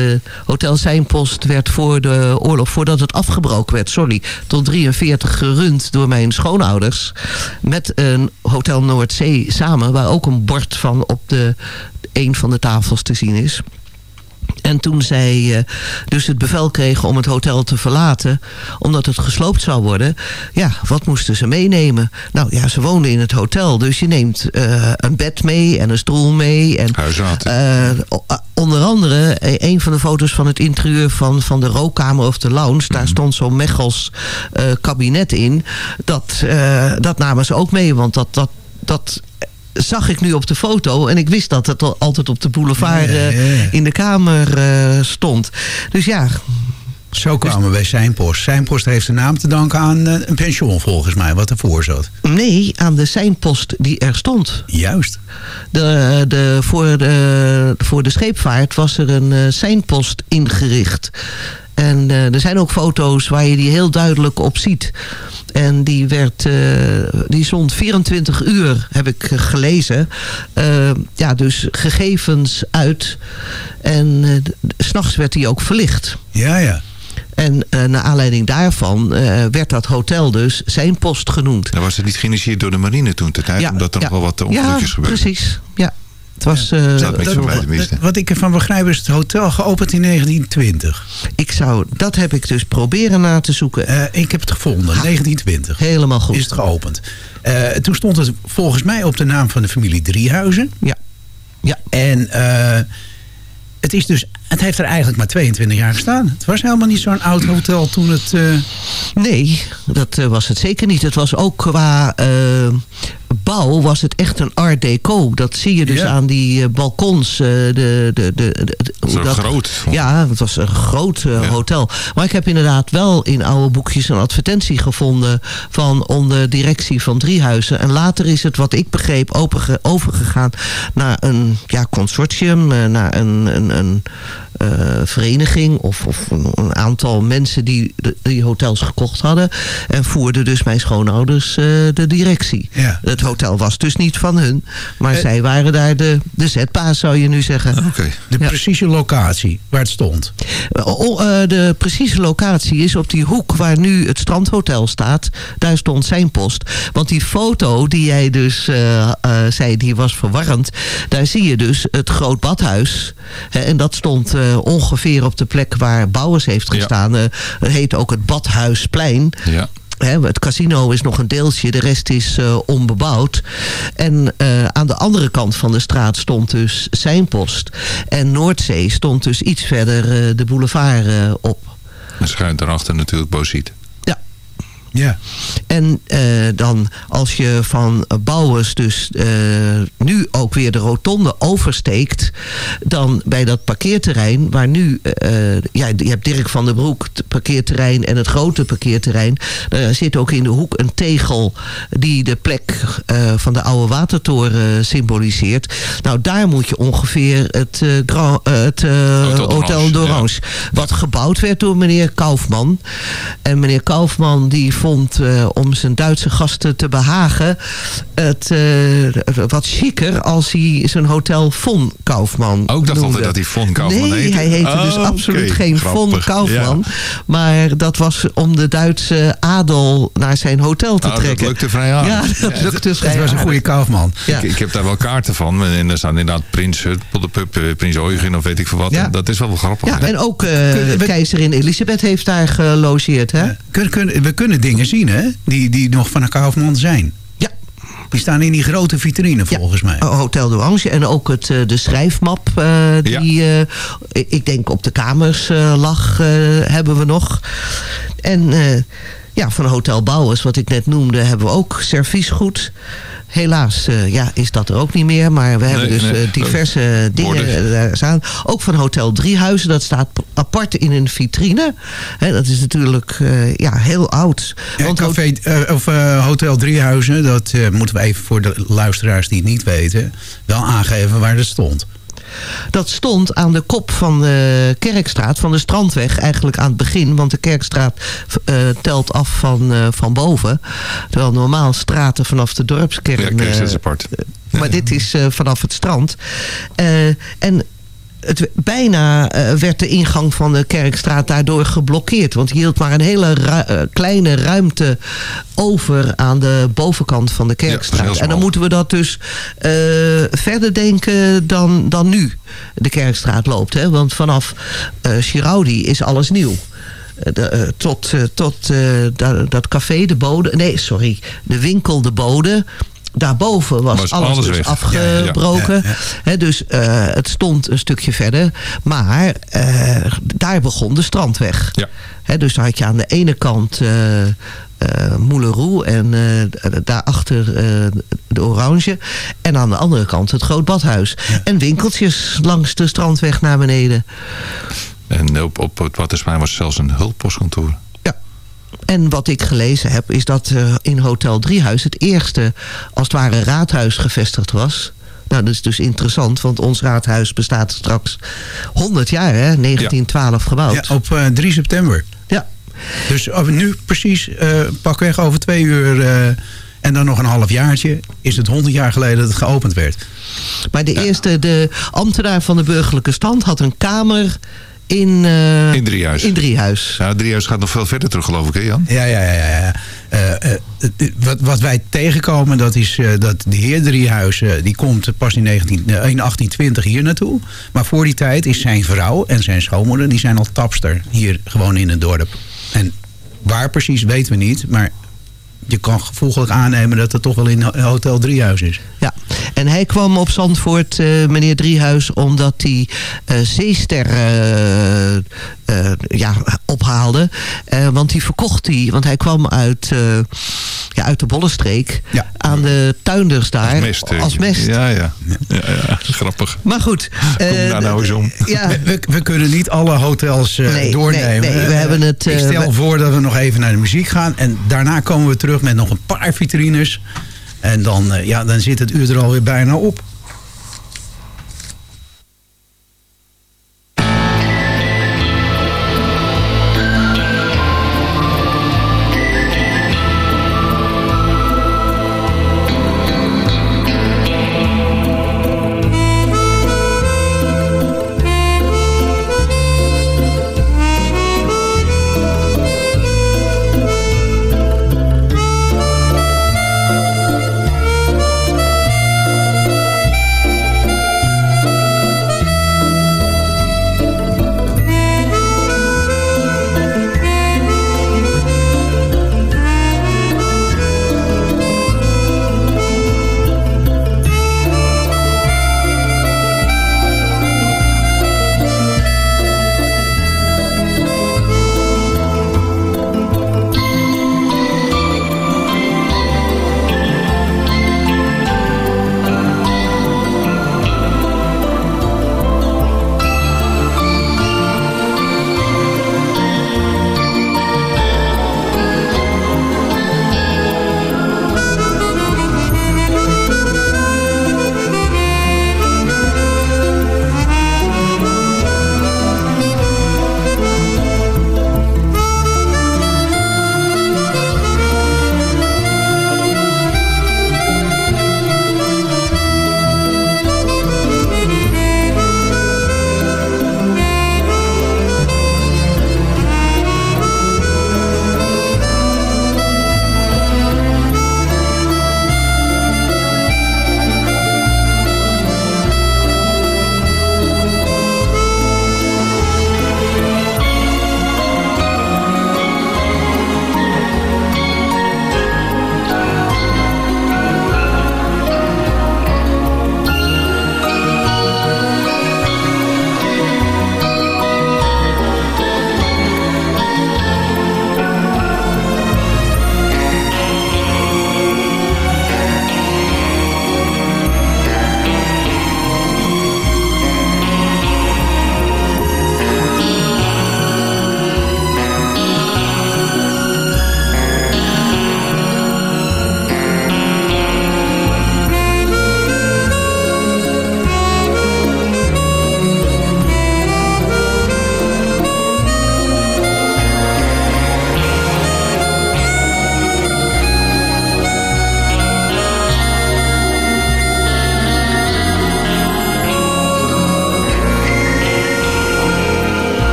F: Hotel Zijnpost werd voor de oorlog, voordat het afgebroken werd, sorry, tot 43 gerund door mijn schoonouders. Met een Hotel Noordzee samen, waar ook een bord van op de een van de tafels te zien is. En toen zij eh, dus het bevel kregen om het hotel te verlaten... omdat het gesloopt zou worden... ja, wat moesten ze meenemen? Nou ja, ze woonden in het hotel. Dus je neemt eh, een bed mee en een stoel mee. En, eh, onder andere, een van de foto's van het interieur van, van de rookkamer of de lounge... daar stond zo'n Mechels kabinet in. Dat, dat namen ze ook mee, want dat... dat, dat zag ik nu op de foto. En ik wist dat het al- altijd op de boulevard
E: Ja, ja,
F: eh, in de kamer eh, stond. Dus ja,
E: Zo kwamen we bij Seinpost. Seinpost heeft de naam te danken aan eh, een pensioen volgens mij, wat ervoor zat.
F: nee, aan de seinpost die er stond.
E: Juist.
F: De, de, voor, de, voor de scheepvaart was er een seinpost ingericht. En eh, er zijn ook foto's waar je die heel duidelijk op ziet. En die, werd, eh, die stond 24 uur, heb ik gelezen. Eh, ja, dus gegevens uit. En eh, s s'nachts werd die ook verlicht.
E: Ja, ja.
F: En eh, naar aanleiding daarvan eh, werd dat hotel dus zijn post genoemd.
G: Dan was het niet geïnitieerd door de marine toen te tijd. omdat er nog wel wat ongelukjes
F: ja,
G: gebeurden.
F: precies. Ja, het was... eh,
G: bij tenminste.
E: Wat ik ervan begrijp is het hotel geopend in 1920.
F: ik zou, dat heb ik dus proberen na te zoeken.
E: Eh, ik heb het gevonden, 1920
F: Helemaal goed.
E: is het geopend. Eh, toen stond het volgens mij op de naam van de familie Driehuizen.
F: Ja. Ja.
E: En eh, het, is dus, het heeft er eigenlijk maar 22 jaar gestaan. Het was helemaal niet zo'n oud hotel toen het... eh,
F: Nee, dat eh, was het zeker niet. Het was ook qua eh, bouw was het echt een art deco. Dat zie je dus aan die eh, balkons. eh, de, de, de, de-
G: was
F: hoe
G: ook groot.
F: Ja, het was een groot eh,
G: Ja.
F: hotel. Maar ik heb inderdaad wel in oude boekjes een advertentie gevonden... van onder directie van Driehuizen. En later is het, wat ik begreep, overgegaan naar een ja, consortium... naar een, een, een vereniging of, of een, een aantal mensen die die hotels gekocht hadden. En voerden dus mijn schoonouders de directie.
E: Ja.
F: Het hotel was dus niet van hun. Maar
E: Eh.
F: zij waren daar de, de zetbaas, zou je nu zeggen.
G: Oké.
E: de
F: Ja.
E: precieze locatie waar het stond.
F: Oh, oh, eh, de precieze locatie is op die hoek waar nu het strandhotel staat. Daar stond zijn post. Want die foto die jij dus eh, eh, zei, die was verwarrend. Daar zie je dus het groot badhuis. Hè, en dat stond eh, ongeveer op de plek waar Bouwers heeft
G: Ja.
F: gestaan. Eh, het heet ook het Badhuisplein.
G: Ja.
F: Het casino is nog een deeltje, de rest is eh, onbebouwd. En eh, aan de andere kant van de straat stond dus zijn post. En Noordzee stond dus iets verder eh, de boulevard op.
G: En schuin daarachter natuurlijk Boziet.
F: Ja. En eh, dan als je van Bouwers dus eh, nu ook weer de rotonde oversteekt... dan bij dat parkeerterrein waar nu... eh, ja, je hebt Dirk van der Broek, het parkeerterrein en het grote parkeerterrein. Daar zit ook in de hoek een tegel die de plek van de oude watertoren symboliseert. Nou, daar moet je ongeveer het, Grand- het
G: Hotel d'Orange,
F: Hotel d'Orange... Wat gebouwd werd door meneer Kaufman. En meneer Kaufman die vond eh, om zijn Duitse gasten te behagen... het eh, wat chiquer als hij zijn hotel von Kaufman
G: Ook dacht
F: noemde.
G: altijd dat hij von Kaufman
F: nee,
G: heette.
F: hij heette dus
G: Oh,
F: absoluut geen von. Kaufman.
G: Ja.
F: Maar dat was om de Duitse adel naar zijn hotel te
G: Oh, dat
F: trekken.
G: lukte vrij aardig.
F: Ja, dat
G: Ja,
F: lukte vrij
E: Het was een goede kaufman.
F: Ja.
G: Ik, ik heb daar wel kaarten van. En daar staan inderdaad Prins Huppel de Pup, eh, Prins Eugen of weet ik veel wat.
F: Ja.
G: Dat is wel wel grappig.
F: Ja, en ook eh, keizerin Elisabeth heeft daar gelogeerd, hè?
E: Kun- kun- we kunnen dingen zien, hè? Die, die nog van een kaufman zijn.
F: Ja.
E: Die staan in die grote vitrine,
F: Ja,
E: volgens mij.
F: Hotel d'Orange. En ook het, eh, de schrijfmap eh, die eh, ik- ik denk op de kamers eh, lag, eh, hebben we nog. En eh, ja, van Hotel Bouwers, wat ik net noemde, hebben we ook serviesgoed. Helaas eh, ja, is dat er ook niet meer. Maar we hebben dus
G: nee,
F: eh, diverse dingen eh, daar staan. Ook van Hotel Driehuizen. Dat staat apart in een vitrine. Hè, dat is natuurlijk eh, ja, heel oud.
E: Ja,
F: Want
E: café, of, eh, Hotel Driehuizen, dat eh, moeten we even voor de luisteraars die het niet weten, wel aangeven waar dat stond.
F: Dat stond aan de kop van de Kerkstraat, van de Strandweg eigenlijk aan het begin. Want de Kerkstraat eh, telt af van, eh, van boven. Terwijl normaal straten vanaf de dorpskern...
G: Ja, Kerkstraat is
F: eh,
G: apart.
F: maar dit is vanaf het strand. En het, bijna eh, werd de ingang van de Kerkstraat daardoor geblokkeerd. Want je hield maar een hele ru- eh, kleine ruimte over aan de bovenkant van de Kerkstraat. en dan moeten we dat dus eh, verder denken dan, dan nu de Kerkstraat loopt. Hè? Want vanaf eh Giraudi is alles nieuw. De, tot tot dat, dat café, de bode. Nee, sorry. De winkel, de bode. Daarboven was,
G: Was
F: alles,
G: alles
F: dus afgebroken.
E: Ja, ja,
F: dus eh, het stond een stukje verder. Maar eh, daar begon de strandweg.
G: Ja.
F: Dus daar had je aan de ene kant Mouleroe en eh, daarachter de Orange. En aan de andere kant het Groot Badhuis. En winkeltjes langs de strandweg naar beneden.
G: En op, op het Watersplein was zelfs een hulppostkantoor.
F: En wat ik gelezen heb, is dat eh, in Hotel Driehuis het eerste, als het ware, raadhuis gevestigd was. Nou, dat is dus interessant, want ons raadhuis bestaat straks 100 jaar, hè? 1912 gebouwd.
E: Ja, op eh, 3 september.
F: Ja.
E: Dus over nu precies, eh pakweg over twee uur... eh, en dan nog een half jaartje, is het 100 jaar geleden dat het geopend werd.
F: Maar de eerste, de ambtenaar van de burgerlijke stand had een kamer in, eh,
G: In Driehuis.
F: in Driehuis.
G: Ja, Driehuis gaat nog veel verder terug, geloof ik, hè Jan?
E: Ja, ja, ja. ja, ja. Eh, eh, wat, wat wij tegenkomen, dat is eh, dat de heer Driehuis... eh, die komt pas in, 19, eh, in 1820 hier naartoe. Maar voor die tijd is zijn vrouw en zijn schoonmoeder... die zijn al tapster hier gewoon in het dorp. En waar precies weten we niet, maar... Je kan gevoeglijk aannemen dat het toch wel in Hotel Driehuis is.
F: Ja, en hij kwam op Zandvoort, eh, meneer Driehuis, omdat hij eh zeester eh, eh, ja, ophaalde. Eh, want die verkocht hij, want hij kwam uit, eh, ja, uit de Bollenstreek
E: Ja.
F: aan de tuinders daar.
G: Als mest.
F: Als mest.
G: Ja, ja. ja, ja. Grappig.
F: Maar goed.
G: Kom
F: eh,
G: daar nou eens om.
F: Ja,
E: We, we kunnen niet alle hotels eh,
F: Nee,
E: doornemen.
F: nee, nee, we hebben het,
E: ik
F: eh,
E: stel
F: we-
E: voor dat we nog even naar de muziek gaan. En daarna komen we terug met nog een paar vitrines. En dan, eh, ja, dan zit het uur er alweer bijna op.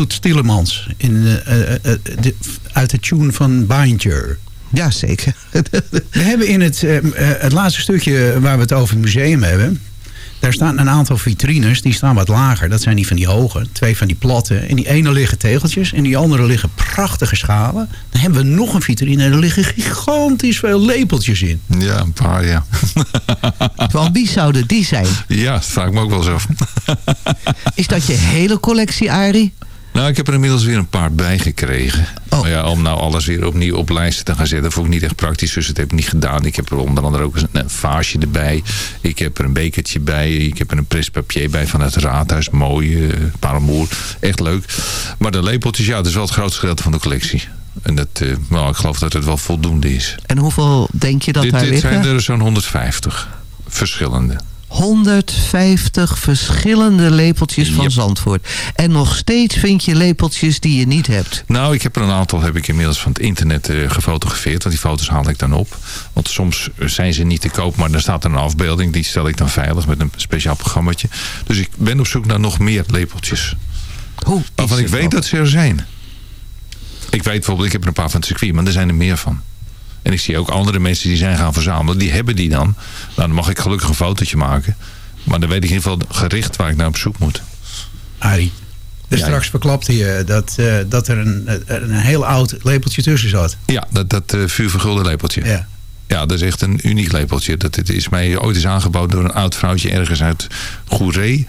E: Toet Stielemans. In, eh, eh, eh, de- uit de tune van Binder.
F: Ja, zeker.
E: We hebben in het, het laatste stukje waar we het over het museum hebben... daar staan een aantal vitrines, die staan wat lager. Dat zijn die van die hoge, twee van die platte. En die ene liggen tegeltjes en die andere liggen prachtige schalen. Dan hebben we nog een vitrine en er liggen gigantisch veel lepeltjes in.
G: Ja, een paar, ja.
F: Van wie zouden die zijn?
G: Ja, dat vraag ik me ook wel eens af.
F: Is dat je hele collectie, Arie?
G: Nou, ik heb er inmiddels weer een paar bij gekregen.
F: Oh.
G: Maar ja, om nou alles weer opnieuw op lijsten te gaan zetten, dat vond ik niet echt praktisch. Dus dat heb ik niet gedaan. Ik heb er onder andere ook een, vaasje erbij. Ik heb er een bekertje bij. Ik heb er een prespapier bij van het raadhuis. Mooi, eh paramoer. Echt leuk. Maar de lepeltjes, ja, dat is wel het grootste gedeelte van de collectie. En dat, nou, ik geloof dat het wel voldoende is.
F: En hoeveel denk je dat
G: dit
F: daar
G: dit
F: liggen?
G: zijn er zo'n 150 verschillende.
F: 150 verschillende lepeltjes van. Zandvoort. En nog steeds vind je lepeltjes die je niet hebt.
G: Nou, ik heb er een aantal heb ik inmiddels van het internet eh, gefotografeerd. Want die foto's haal ik dan op. Want soms zijn ze niet te koop, maar dan staat er een afbeelding. Die stel ik dan veilig met een speciaal programmaatje. Dus ik ben op zoek naar nog meer lepeltjes.
F: Hoe
G: Waarvan ik weet dat ze er zijn. Ik weet bijvoorbeeld, ik heb er een paar van het circuit, maar er zijn er meer van. En ik zie ook andere mensen die zijn gaan verzamelen. Die hebben die dan. Nou, dan mag ik gelukkig een fotootje maken. Maar dan weet ik in ieder geval gericht waar ik naar op zoek moet.
E: Arie, dus
G: Ja,
E: straks verklapte je dat, eh, dat er een, een heel oud lepeltje tussen zat.
G: Ja, dat, dat eh, vuurvergulde lepeltje.
E: Ja.
G: Ja, dat is echt een uniek lepeltje. Dat dit is mij ooit eens aangebouwd door een oud vrouwtje ergens uit Goeree.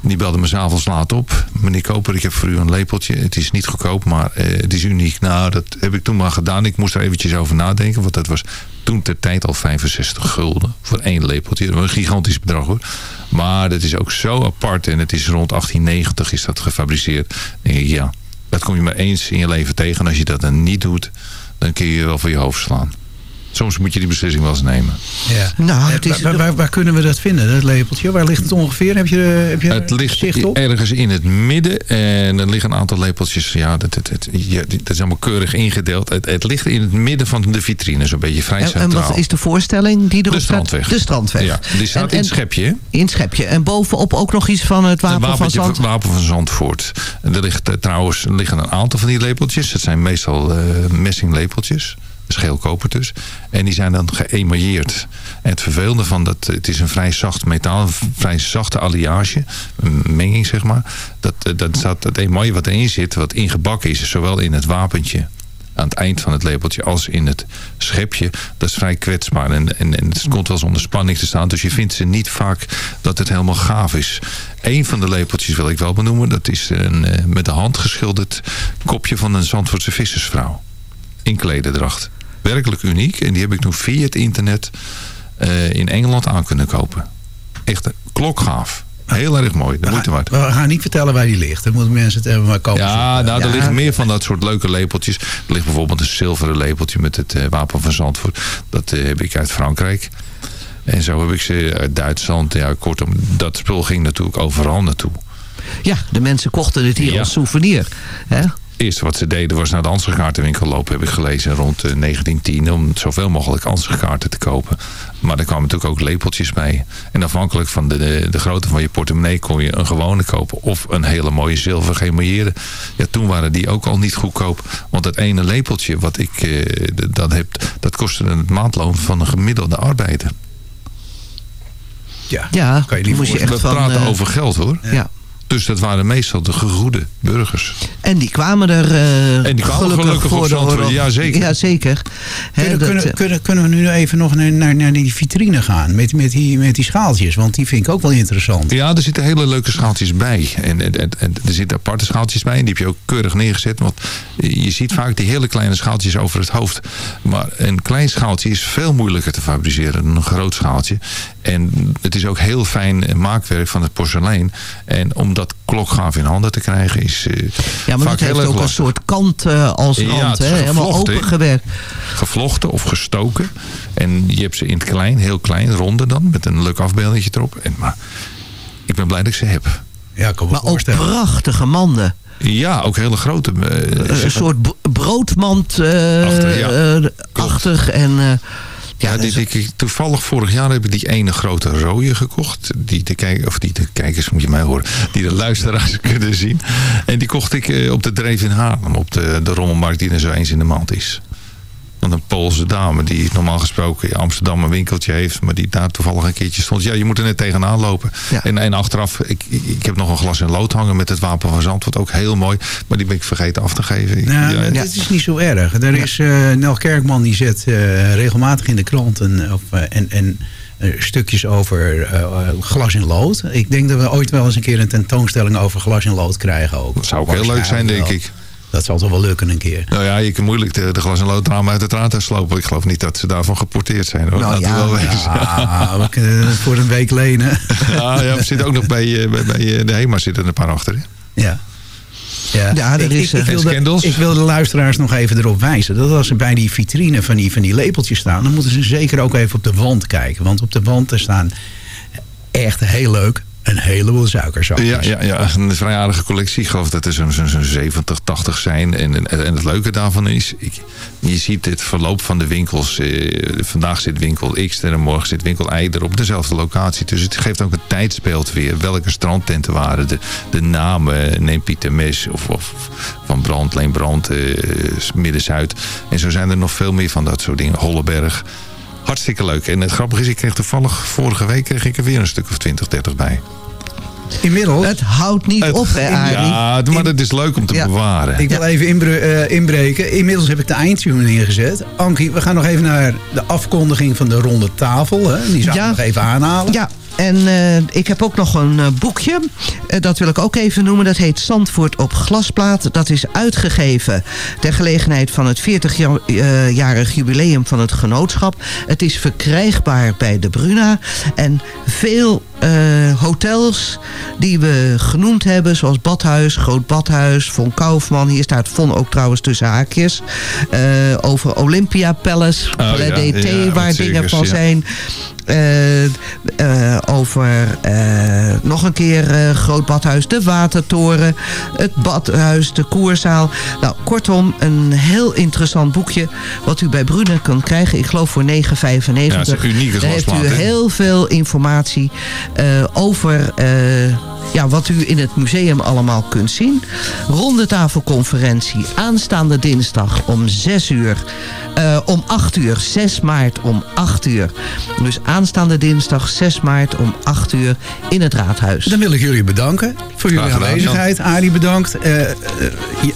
G: Die belde me s'avonds laat op. Meneer Koper, ik heb voor u een lepeltje. Het is niet goedkoop, maar eh, het is uniek. Nou, dat heb ik toen maar gedaan. Ik moest er eventjes over nadenken. Want dat was toen ter tijd al 65 gulden voor één lepeltje. Dat was een gigantisch bedrag hoor. Maar dat is ook zo apart. En het is rond 1890 is dat gefabriceerd. Denk ik, ja, dat kom je maar eens in je leven tegen. En als je dat dan niet doet, dan kun je je wel voor je hoofd slaan. Soms moet je die beslissing wel eens nemen.
E: Ja.
F: Nou,
E: Eh,
F: het is...
E: waar, waar, waar kunnen we dat vinden, dat lepeltje? Waar ligt het ongeveer? Heb je, heb je
G: Het ligt
E: zicht op?
G: ergens in het midden. En er liggen een aantal lepeltjes. Ja, dat, dat, dat, ja, dat is allemaal keurig ingedeeld. Het, het ligt in het midden van de vitrine. Zo'n beetje vrij
F: En, en
G: centraal.
F: wat is de voorstelling die erop
G: de
F: staat?
G: strandweg.
F: De strandweg.
G: Ja, die staat
F: En-
G: in het schepje.
F: In het schepje. En bovenop ook nog iets van het wapen
G: Het
F: van Zand.
G: wapen van Zandvoort. En er ligt eh, trouwens liggen een aantal van die lepeltjes. Het zijn meestal eh messinglepeltjes. Scheelkoper dus. En die zijn dan geëmailleerd. En het vervelende van dat, het is een vrij zacht metaal, een vrij zachte alliage, een menging zeg maar. Dat, eh, dat staat het emaille wat erin zit, wat ingebakken is, zowel in het wapentje aan het eind van het lepeltje als in het schepje. Dat is vrij kwetsbaar en, en, en het komt wel eens onder spanning te staan. Dus je vindt ze niet vaak dat het helemaal gaaf is. Eén van de lepeltjes wil ik wel benoemen. Dat is een eh, met de hand geschilderd kopje van een Zandvoortse vissersvrouw. In klederdracht. Werkelijk uniek. En die heb ik toen via het internet eh, in Engeland aan kunnen kopen. Echt klokgaaf. Heel erg mooi. De moeite waard.
E: We gaan niet vertellen waar die ligt. Dan moeten mensen het even maar kopen.
G: Ja, nou, er
F: Ja.
G: liggen meer van dat soort leuke lepeltjes. Er ligt bijvoorbeeld een zilveren lepeltje met het eh, wapen van Zandvoort. Dat eh, heb ik uit Frankrijk. En zo heb ik ze uit Duitsland. Ja, kortom, dat spul ging natuurlijk overal naartoe.
F: Ja, de mensen kochten het hier
G: Ja.
F: als souvenir. Hè?
G: Het eerste wat ze deden was naar de Ansichtkaartenwinkel lopen, heb ik gelezen, rond eh, 1910. Om zoveel mogelijk Ansichtkaarten te kopen. Maar er kwamen natuurlijk ook lepeltjes bij. En afhankelijk van de, de, de grootte van je portemonnee kon je een gewone kopen. Of een hele mooie zilver gemailleerde. Ja, toen waren die ook al niet goedkoop. Want het ene lepeltje wat ik eh, d- dat heb, dat kostte een maandloon van een gemiddelde arbeider.
E: Ja,
F: Ja,
E: kan je niet
F: moest je echt
G: We
F: van...
G: praten
F: eh,
G: over geld hoor.
F: ja.
G: Dus dat waren meestal de gegoede burgers.
F: En die kwamen er eh,
G: En die kwamen gelukkig op
F: voor
G: Zandvoort,
F: oorlog.
G: ja, zeker.
F: Ja, zeker.
E: Kunnen,
F: dat,
E: kunnen,
F: eh,
E: kunnen, kunnen we nu even nog naar, naar, naar die vitrine gaan? Met, met, die, met die schaaltjes. Want die vind ik ook wel interessant.
G: Ja, er zitten hele leuke schaaltjes bij. En, en, en- en er zitten aparte schaaltjes bij. En die heb je ook keurig neergezet. Want je ziet vaak die hele kleine schaaltjes over het hoofd. Maar een klein schaaltje is veel moeilijker te fabriceren dan een groot schaaltje. En het is ook heel fijn maakwerk van het porselein. En om dat klokgaaf in handen te krijgen is eh,
F: ja, maar
G: vaak
F: dat
G: heel
F: heeft ook een soort kant eh, als
G: Ja, het is
F: hè? Helemaal opengewerkt.
G: Gevlochten of gestoken. En je hebt ze in het klein, heel klein, ronde dan. Met een leuk afbeeldingje erop. En, maar ik ben blij dat ik ze heb.
E: Ja, kan
F: Maar ook prachtige manden.
G: Ja, ook hele grote. eh,
F: een soort b- broodmand eh,
G: Achter, ja.
F: eh,
G: Klopt.
F: achtig. En eh,
G: Ja, die, die- toevallig vorig jaar heb ik die ene grote rode gekocht. Die de, kijk, of die de kijkers, moet je mij horen. Die de luisteraars kunnen zien. En die kocht ik eh, op de Dreef in Haarlem. Op de, de rommelmarkt die er zo eens in de maand is. Van een Poolse dame die normaal gesproken in Amsterdam een winkeltje heeft. Maar die daar toevallig een keertje stond. Ja, je moet er net tegenaan lopen.
F: Ja.
G: En, en achteraf, ik, ik, heb nog een glas in lood hangen met het wapen van Zandvoort. Ook heel mooi. Maar die ben ik vergeten af te geven.
E: Nou,
G: ja,
E: dat is niet zo erg. Er is eh, Nel Kerkman die zet eh, regelmatig in de krant een, of, eh, en, en eh, stukjes over glas in lood. Ik denk dat we ooit wel eens een keer een tentoonstelling over glas in lood krijgen ook.
G: Dat zou ook heel leuk zijn, denk ik.
E: Dat zal toch wel lukken een keer.
G: Nou ja, je kan moeilijk de, de glas- en loodramen uit het raadhuis slopen. Ik geloof niet dat ze daarvan geporteerd zijn. Hoor.
F: Nou ja,
G: wel
E: we kunnen het voor een week lenen.
G: Ja, ja, we zitten ook nog bij, eh, bij, bij eh, de HEMA zitten er een paar achter. hè?
E: Ja. Ja,
F: Ja, er
E: ik,
F: is,
E: ik, ik,
F: eh,
E: wil de, ik wil de luisteraars nog even erop wijzen... dat als ze bij die vitrine van die, van die lepeltjes staan... dan moeten ze zeker ook even op de wand kijken. Want op de wand er staan echt heel leuk een heleboel suikerzakjes.
G: Ja, ja, ja, een vrij aardige collectie. Ik geloof dat er zo'n zo'n 70, 80 zijn. En, en, het leuke daarvan is, ik, je ziet het verloop van de winkels. Eh, vandaag zit winkel X en morgen zit winkel Y er op dezelfde locatie. Dus het geeft ook een tijdsbeeld weer. Welke strandtenten waren de, de namen. Neem Pieter Mes of, of Van Brand, Leen Brand, eh, Midden-Zuid. En zo zijn er nog veel meer van dat soort dingen. Holleberg. Hartstikke leuk. En het grappige is, ik kreeg toevallig vorige week kreeg ik er weer een stuk of 20, 30 bij.
E: Inmiddels,
F: Het houdt niet
G: Het-
F: op, hè, Arie?
G: Ja, maar dat is leuk om te
F: Ja.
G: bewaren.
E: ik wil even inbre- eh, inbreken. Inmiddels heb ik de eindtune neergezet. Ankie, we gaan nog even naar de afkondiging van de ronde tafel. Hè? Die zou ik
F: Ja.
E: nog even aanhalen.
F: Ja, en eh, ik heb ook nog een eh, boekje. Eh, dat wil ik ook even noemen. Dat heet Zandvoort op glasplaat. Dat is uitgegeven ter gelegenheid van het 40-jarig jubileum van het genootschap. Het is verkrijgbaar bij de Bruna. En veel eh, hotels die we genoemd hebben, zoals Badhuis, Groot Badhuis, Von Kaufman. Hier staat Von ook trouwens tussen haakjes. Eh, over Olympia Palace, Palais
G: ja,
F: DT,
G: ja,
F: waar dingen van
G: ja.
F: zijn. Eh, over nog een keer Groot Badhuis, de Watertoren, het Badhuis, de Koerzaal. Nou, kortom, een heel interessant boekje wat u bij Brune kunt krijgen. Ik geloof voor 9,95.
G: Ja, is
F: Daar heeft u heel veel informatie over... ja, wat u in het museum allemaal kunt zien. Rondetafelconferentie aanstaande dinsdag om 6 uur. Eh, om 8 uur, 6 maart om 8 uur. Dus aanstaande dinsdag 6 maart om 8 uur in het raadhuis.
E: Dan wil ik jullie bedanken voor jullie
G: gedaan,
E: aanwezigheid. Arie bedankt. Eh, eh,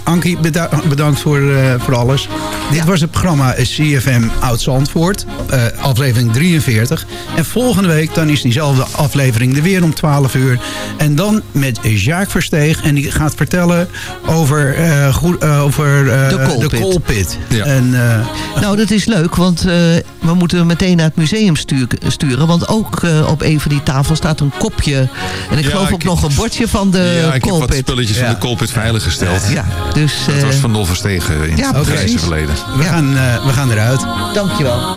E: Ankie beda- bedankt voor, eh, voor alles. Dit was het programma CFM Oud-Zandvoort. eh, aflevering 43. En volgende week dan is diezelfde aflevering er weer om 12 uur. En dan met Jacques Versteeg. En die gaat vertellen over, eh, goed, eh, over eh,
F: De koolpit.
E: de koolpit.
G: Ja.
E: En, eh,
F: Nou, dat is leuk, want eh, we moeten meteen naar het museum stuur- sturen. Want ook eh, op een van die tafels staat een kopje. En ik
G: Ja,
F: geloof ook
G: ik-
F: nog een bordje van de
G: ja, ik heb wat spulletjes van de Colpit veiliggesteld.
F: Ja, dus
G: Dat was van Dolph Verstegen in
F: ja,
G: het grijze verleden.
E: we,
F: Ja.
E: gaan, eh, we gaan eruit.
F: dankjewel.